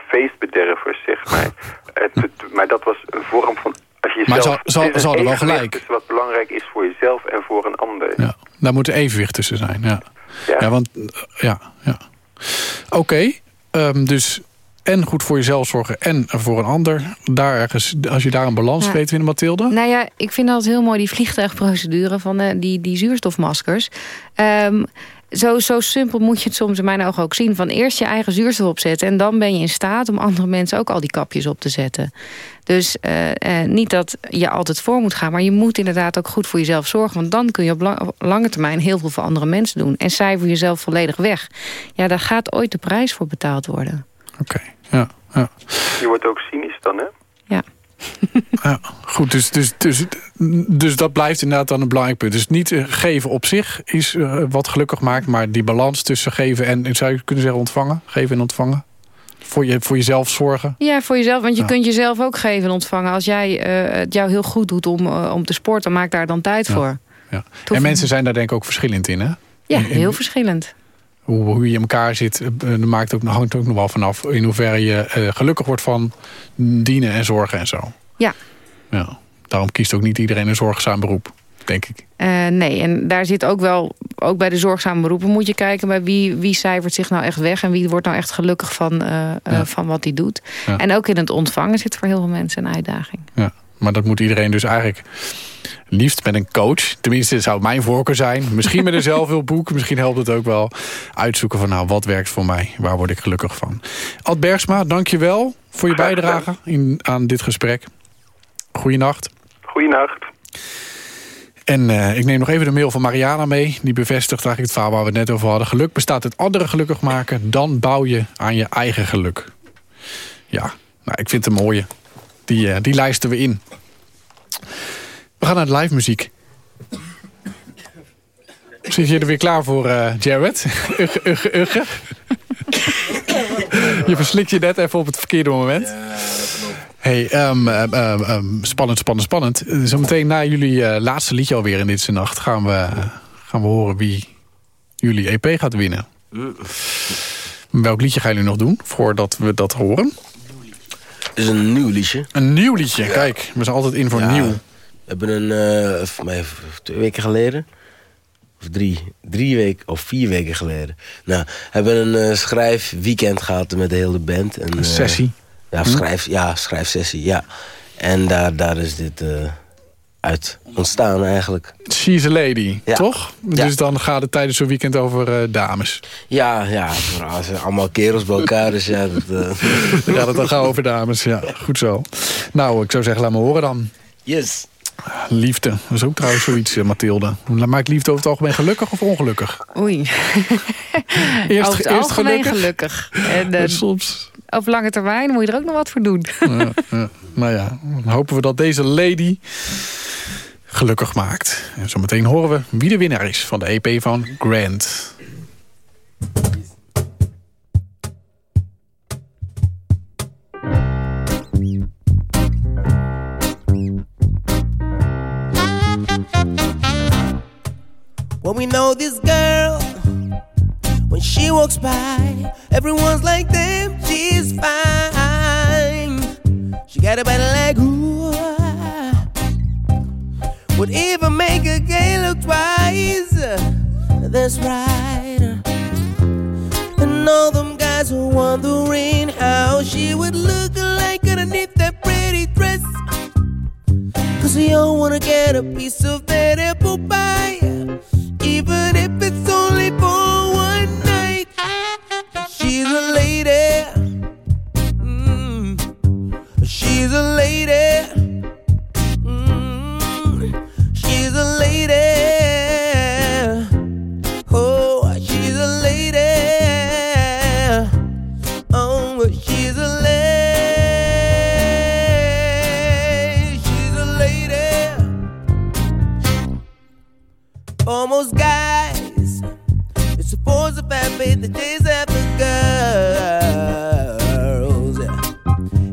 feestbedervers, zeg maar. Het- het- maar dat was een vorm van... Als je Maar ze een hadden wel evenwicht gelijk. tussen wat belangrijk is voor jezelf en voor een ander. Ja, daar moet een evenwicht tussen zijn. Ja, Ja. ja want... Ja, ja. Oké, ehm, dus en goed voor jezelf zorgen en voor een ander. Daar ergens, als je daar een balans Ja. weet te vinden, Mathilde? Nou ja, ik vind dat heel mooi, die vliegtuigprocedure van eh, die, die zuurstofmaskers. Ehm, zo, zo simpel moet je het soms in mijn ogen ook zien. Van eerst je eigen zuurstof opzetten... en dan ben je in staat om andere mensen ook al die kapjes op te zetten. Dus eh, eh, niet dat je altijd voor moet gaan... maar je moet inderdaad ook goed voor jezelf zorgen. Want dan kun je op, lang- op lange termijn heel veel voor andere mensen doen. En cijfer jezelf volledig weg. Ja, daar gaat ooit de prijs voor betaald worden. Oké, ja, ja. Je wordt ook cynisch dan, hè? Ja. Goed, dus, dus, dus, dus dat blijft inderdaad dan een belangrijk punt. Dus niet eh, geven op zich is eh, wat gelukkig maakt... maar die balans tussen geven en, zou je kunnen zeggen ontvangen? Geven en ontvangen? Voor, je, voor jezelf zorgen? Ja, voor jezelf. Want je Ja. kunt jezelf ook geven en ontvangen. Als jij eh, het jou heel goed doet om, om te sporten, maak daar dan tijd voor. Ja. En mensen zijn daar denk ik ook verschillend in, hè? Ja, heel verschillend. Hoe, hoe je in elkaar zit, eh, dat maakt ook, hangt ook nog wel vanaf... in hoeverre je eh, gelukkig wordt van dienen en zorgen en zo. Ja. ja. Daarom kiest ook niet iedereen een zorgzaam beroep, denk ik. Eh, nee, en daar zit ook wel, ook bij de zorgzame beroepen moet je kijken bij wie, wie cijfert zich nou echt weg en wie wordt nou echt gelukkig van, eh, eh, Ja. van wat hij doet. Ja. En ook in het ontvangen zit voor heel veel mensen een uitdaging. Ja. Maar dat moet iedereen dus eigenlijk liefst met een coach. Tenminste, zou mijn voorkeur zijn. Misschien met een zelfhulpboek. Misschien helpt het ook wel uitzoeken van nou, wat werkt voor mij? Waar word ik gelukkig van? Ad Bergsma, dank je wel voor je bijdrage in, aan dit gesprek. Goeienacht. Goeienacht. En eh, ik neem nog even de mail van Mariana mee. Die bevestigt eigenlijk het verhaal waar we het net over hadden. Geluk bestaat uit anderen gelukkig maken. Dan bouw je aan je eigen geluk. Ja, nou, ik vind het een mooie. Die, eh, die lijsten we in. We gaan naar de live muziek. Zit je er weer klaar voor, eh, Jared? Ugge, ugge, ugge. je verslikt je net even op het verkeerde moment. Hey, ehm, ehm, ehm, spannend, spannend, spannend. Zometeen na jullie eh, laatste liedje alweer in Dit Nacht... Gaan we, gaan we horen wie jullie EP gaat winnen. Welk liedje gaan jullie nog doen voordat we dat horen? Het is een nieuw liedje. Een nieuw liedje, kijk. We zijn altijd in voor Ja. nieuw. We hebben een, eh voor mij twee weken geleden... of drie, drie weken of vier weken geleden... nou, hebben een eh, schrijfweekend gehad met de hele band. En, Een eh, sessie. ja, Hm? schrijf, ja, schrijfsessie, ja. En daar, daar is dit eh, uit ontstaan eigenlijk. She's a lady, Ja. toch? Ja. Dus dan gaat het tijdens zo'n weekend over eh, dames. Ja, ja, vooral, ze zijn allemaal kerels bij elkaar, dus ja... Dat, eh, Dan gaat het dan gauw over dames, ja. Goed zo. Nou, ik zou zeggen, laat me horen dan. Yes. Liefde, dat is ook trouwens zoiets, eh, Mathilde. Maakt liefde over het algemeen gelukkig of ongelukkig? Oei. Eerst, Over het eerst algemeen gelukkig. gelukkig. En soms... op lange termijn moet je er ook nog wat voor doen. Ja, ja. Nou ja, dan hopen we dat deze lady gelukkig maakt. En zometeen horen we wie de winnaar is van de EP van Grant. Well, we know this girl. When she walks by, everyone's like, damn, she's fine. She got a body ooh. would even make a gay look twice. That's right. And all them guys were wondering how she would look like underneath that pretty dress. Cause we all wanna get a piece of that apple pie, even if it's only for one night. She's a lady. Mm. She's a lady. Supposed to find faith the girls.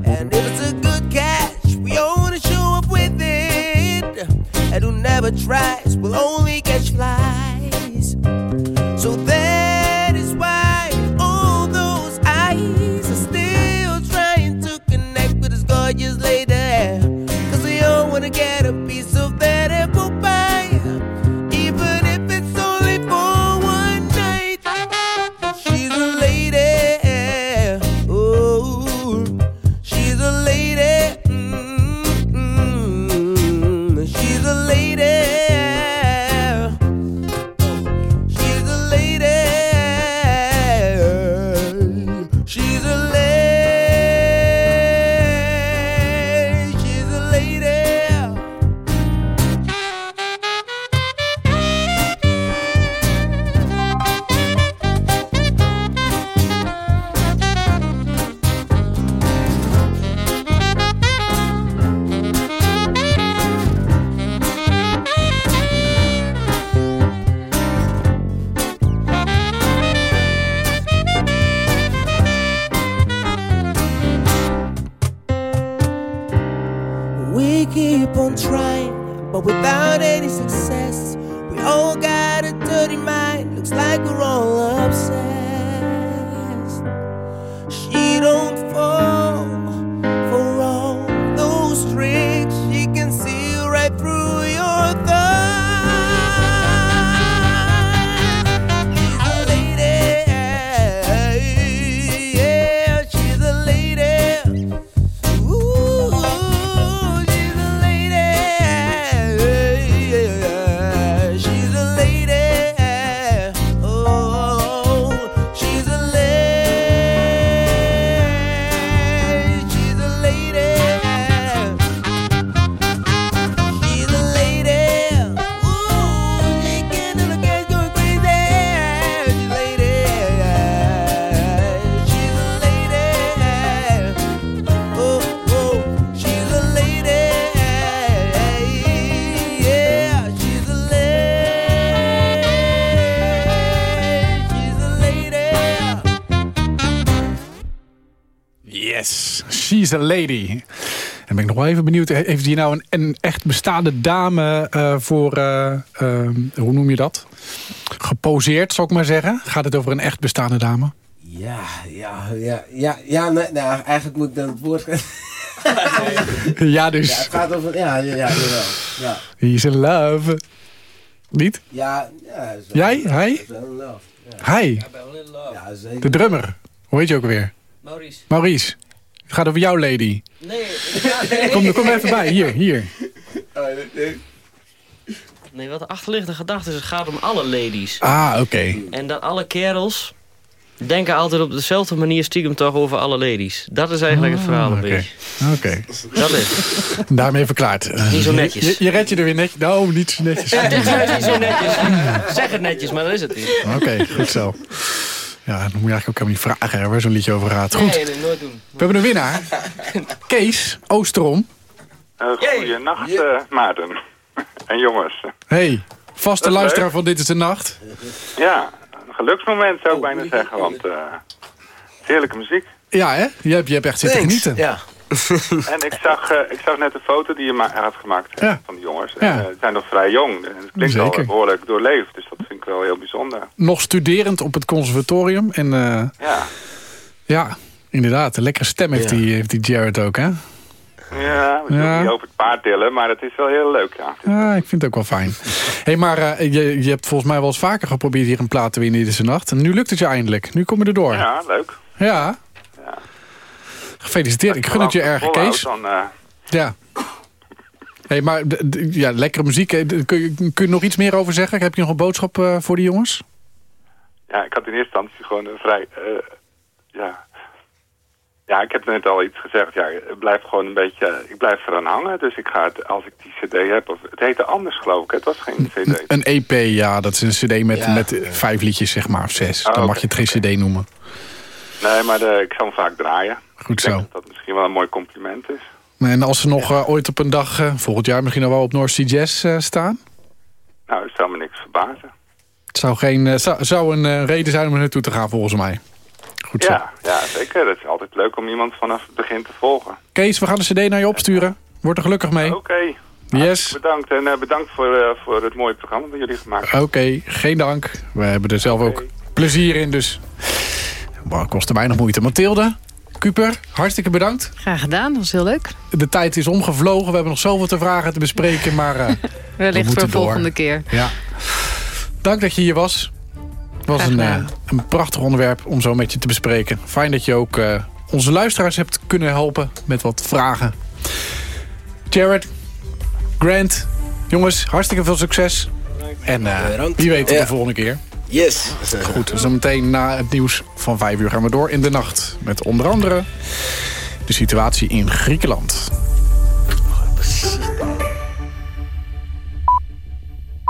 And if it's a good catch, we only show up with it. And who never tries she's a lady. En ben ik nog wel even benieuwd, heeft hier nou een, een echt bestaande dame eh, voor, eh, eh, hoe noem je dat? Geposeerd, zou ik maar zeggen. Gaat het over een echt bestaande dame? Ja, ja, ja, ja, ja nee, nou, eigenlijk moet ik dan het woord... Ja, dus. Ja, het gaat over... Ja, ja, ja, jawel. Ja, He's in love. Niet? ja, ja Jij? Hij? is wel in love. Ja. Hij, Ja, zeker. de drummer. Hoe heet je ook alweer? Maurice. Maurice. Het gaat over jou, lady. Nee, Kom, kom even bij. Hier, hier. nee, wat de achterliggende gedachte is, het gaat om alle ladies. Ah, oké. En dat alle kerels denken altijd op dezelfde manier stiekem toch over alle ladies. Dat is eigenlijk het verhaal een Oké. beetje. Oké. Dat is. Daarmee verklaard. Niet zo netjes. Je, je redt je er weer netjes. Nou, niet zo netjes. Ja, is niet zo netjes. Zeg het netjes, maar dat is het niet. Oké, goed zo. Ja, dan moet je eigenlijk ook helemaal niet vragen hè, waar zo'n liedje over gaat. Goed, Nee, nee, nooit doen. we hebben een winnaar. Kees Oosterom. Uh, goeienacht, eh, Maarten. en jongens. Hey, vaste luisteraar leuk. van Dit is de Nacht. Ja, een geluksmoment zou ik bijna zeggen, want eh, heerlijke muziek. Ja, hè? Je hebt, je hebt echt zitten genieten. Ja. En ik zag, eh, ik zag net een foto die je ma- had gemaakt Ja. van de jongens. Ja. Eh, Ze zijn nog vrij jong. En het klinkt Zeker. al behoorlijk doorleefd, dus dat vind ik wel heel bijzonder. Nog studerend op het conservatorium. En eh, Ja, ja, inderdaad, een lekkere stem heeft, Ja. die, heeft die Jared ook, hè? ja we Ja. niet over het paard tillen, maar het is wel heel leuk, ja. Ja, ik vind het ook wel fijn. hey, maar eh, je, je hebt volgens mij wel eens vaker geprobeerd hier een plaat te winnen in deze nacht. En nu lukt het je eindelijk. Nu kom je erdoor. Ja, leuk. Ja. Gefeliciteerd. Ik gun het je erg, Kees. Dan, eh, Ja. hey, maar ja, lekkere muziek. Kun je, kun je nog iets meer over zeggen? Heb je nog een boodschap eh, voor die jongens? ja, ik had in eerste instantie gewoon een vrij... eh, ja. ja, ik heb net al iets gezegd. Ja, ik blijf gewoon een beetje... Ik blijf eraan hangen. Dus ik ga het, als ik die cd heb... Of, het heette anders, geloof ik. Het was geen cd. Een EP, ja, dat is een cd met, Ja. met vijf liedjes, zeg maar, of zes. Oh, Dan mag je het geen cd noemen. Nee, maar de, ik zal hem vaak draaien. Goed zo. dat dat misschien wel een mooi compliment is. En als ze nog eh, ooit op een dag, eh, volgend jaar misschien al wel op North Sea Jazz eh, staan? Nou, dat zou me niks verbazen. Het zou, geen, zou, zou een reden zijn om er naartoe te gaan, volgens mij. Goed zo. Ja, ja, zeker. Het is altijd leuk om iemand vanaf het begin te volgen. Kees, we gaan de cd naar je opsturen. Word er gelukkig mee. Oké. Yes. Bedankt en bedankt voor, voor het mooie programma dat jullie gemaakt hebben. Oké, geen dank. We hebben er zelf ook plezier in, dus... Maar kostte weinig moeite. Mathilde, Kuper, hartstikke bedankt. Graag gedaan, dat was heel leuk. De tijd is omgevlogen. We hebben nog zoveel te vragen te bespreken, maar... eh, we Wellicht voor de volgende keer. Ja. Dank dat je hier was. Het was een, eh, een prachtig onderwerp om zo met je te bespreken. Fijn dat je ook eh, onze luisteraars hebt kunnen helpen met wat vragen. Jared, Grant, jongens, hartstikke veel succes. En eh, wie weet tot Ja. de volgende keer. Yes. Goed, zo meteen na het nieuws van 5 uur gaan we door in de nacht. Met onder andere de situatie in Griekenland.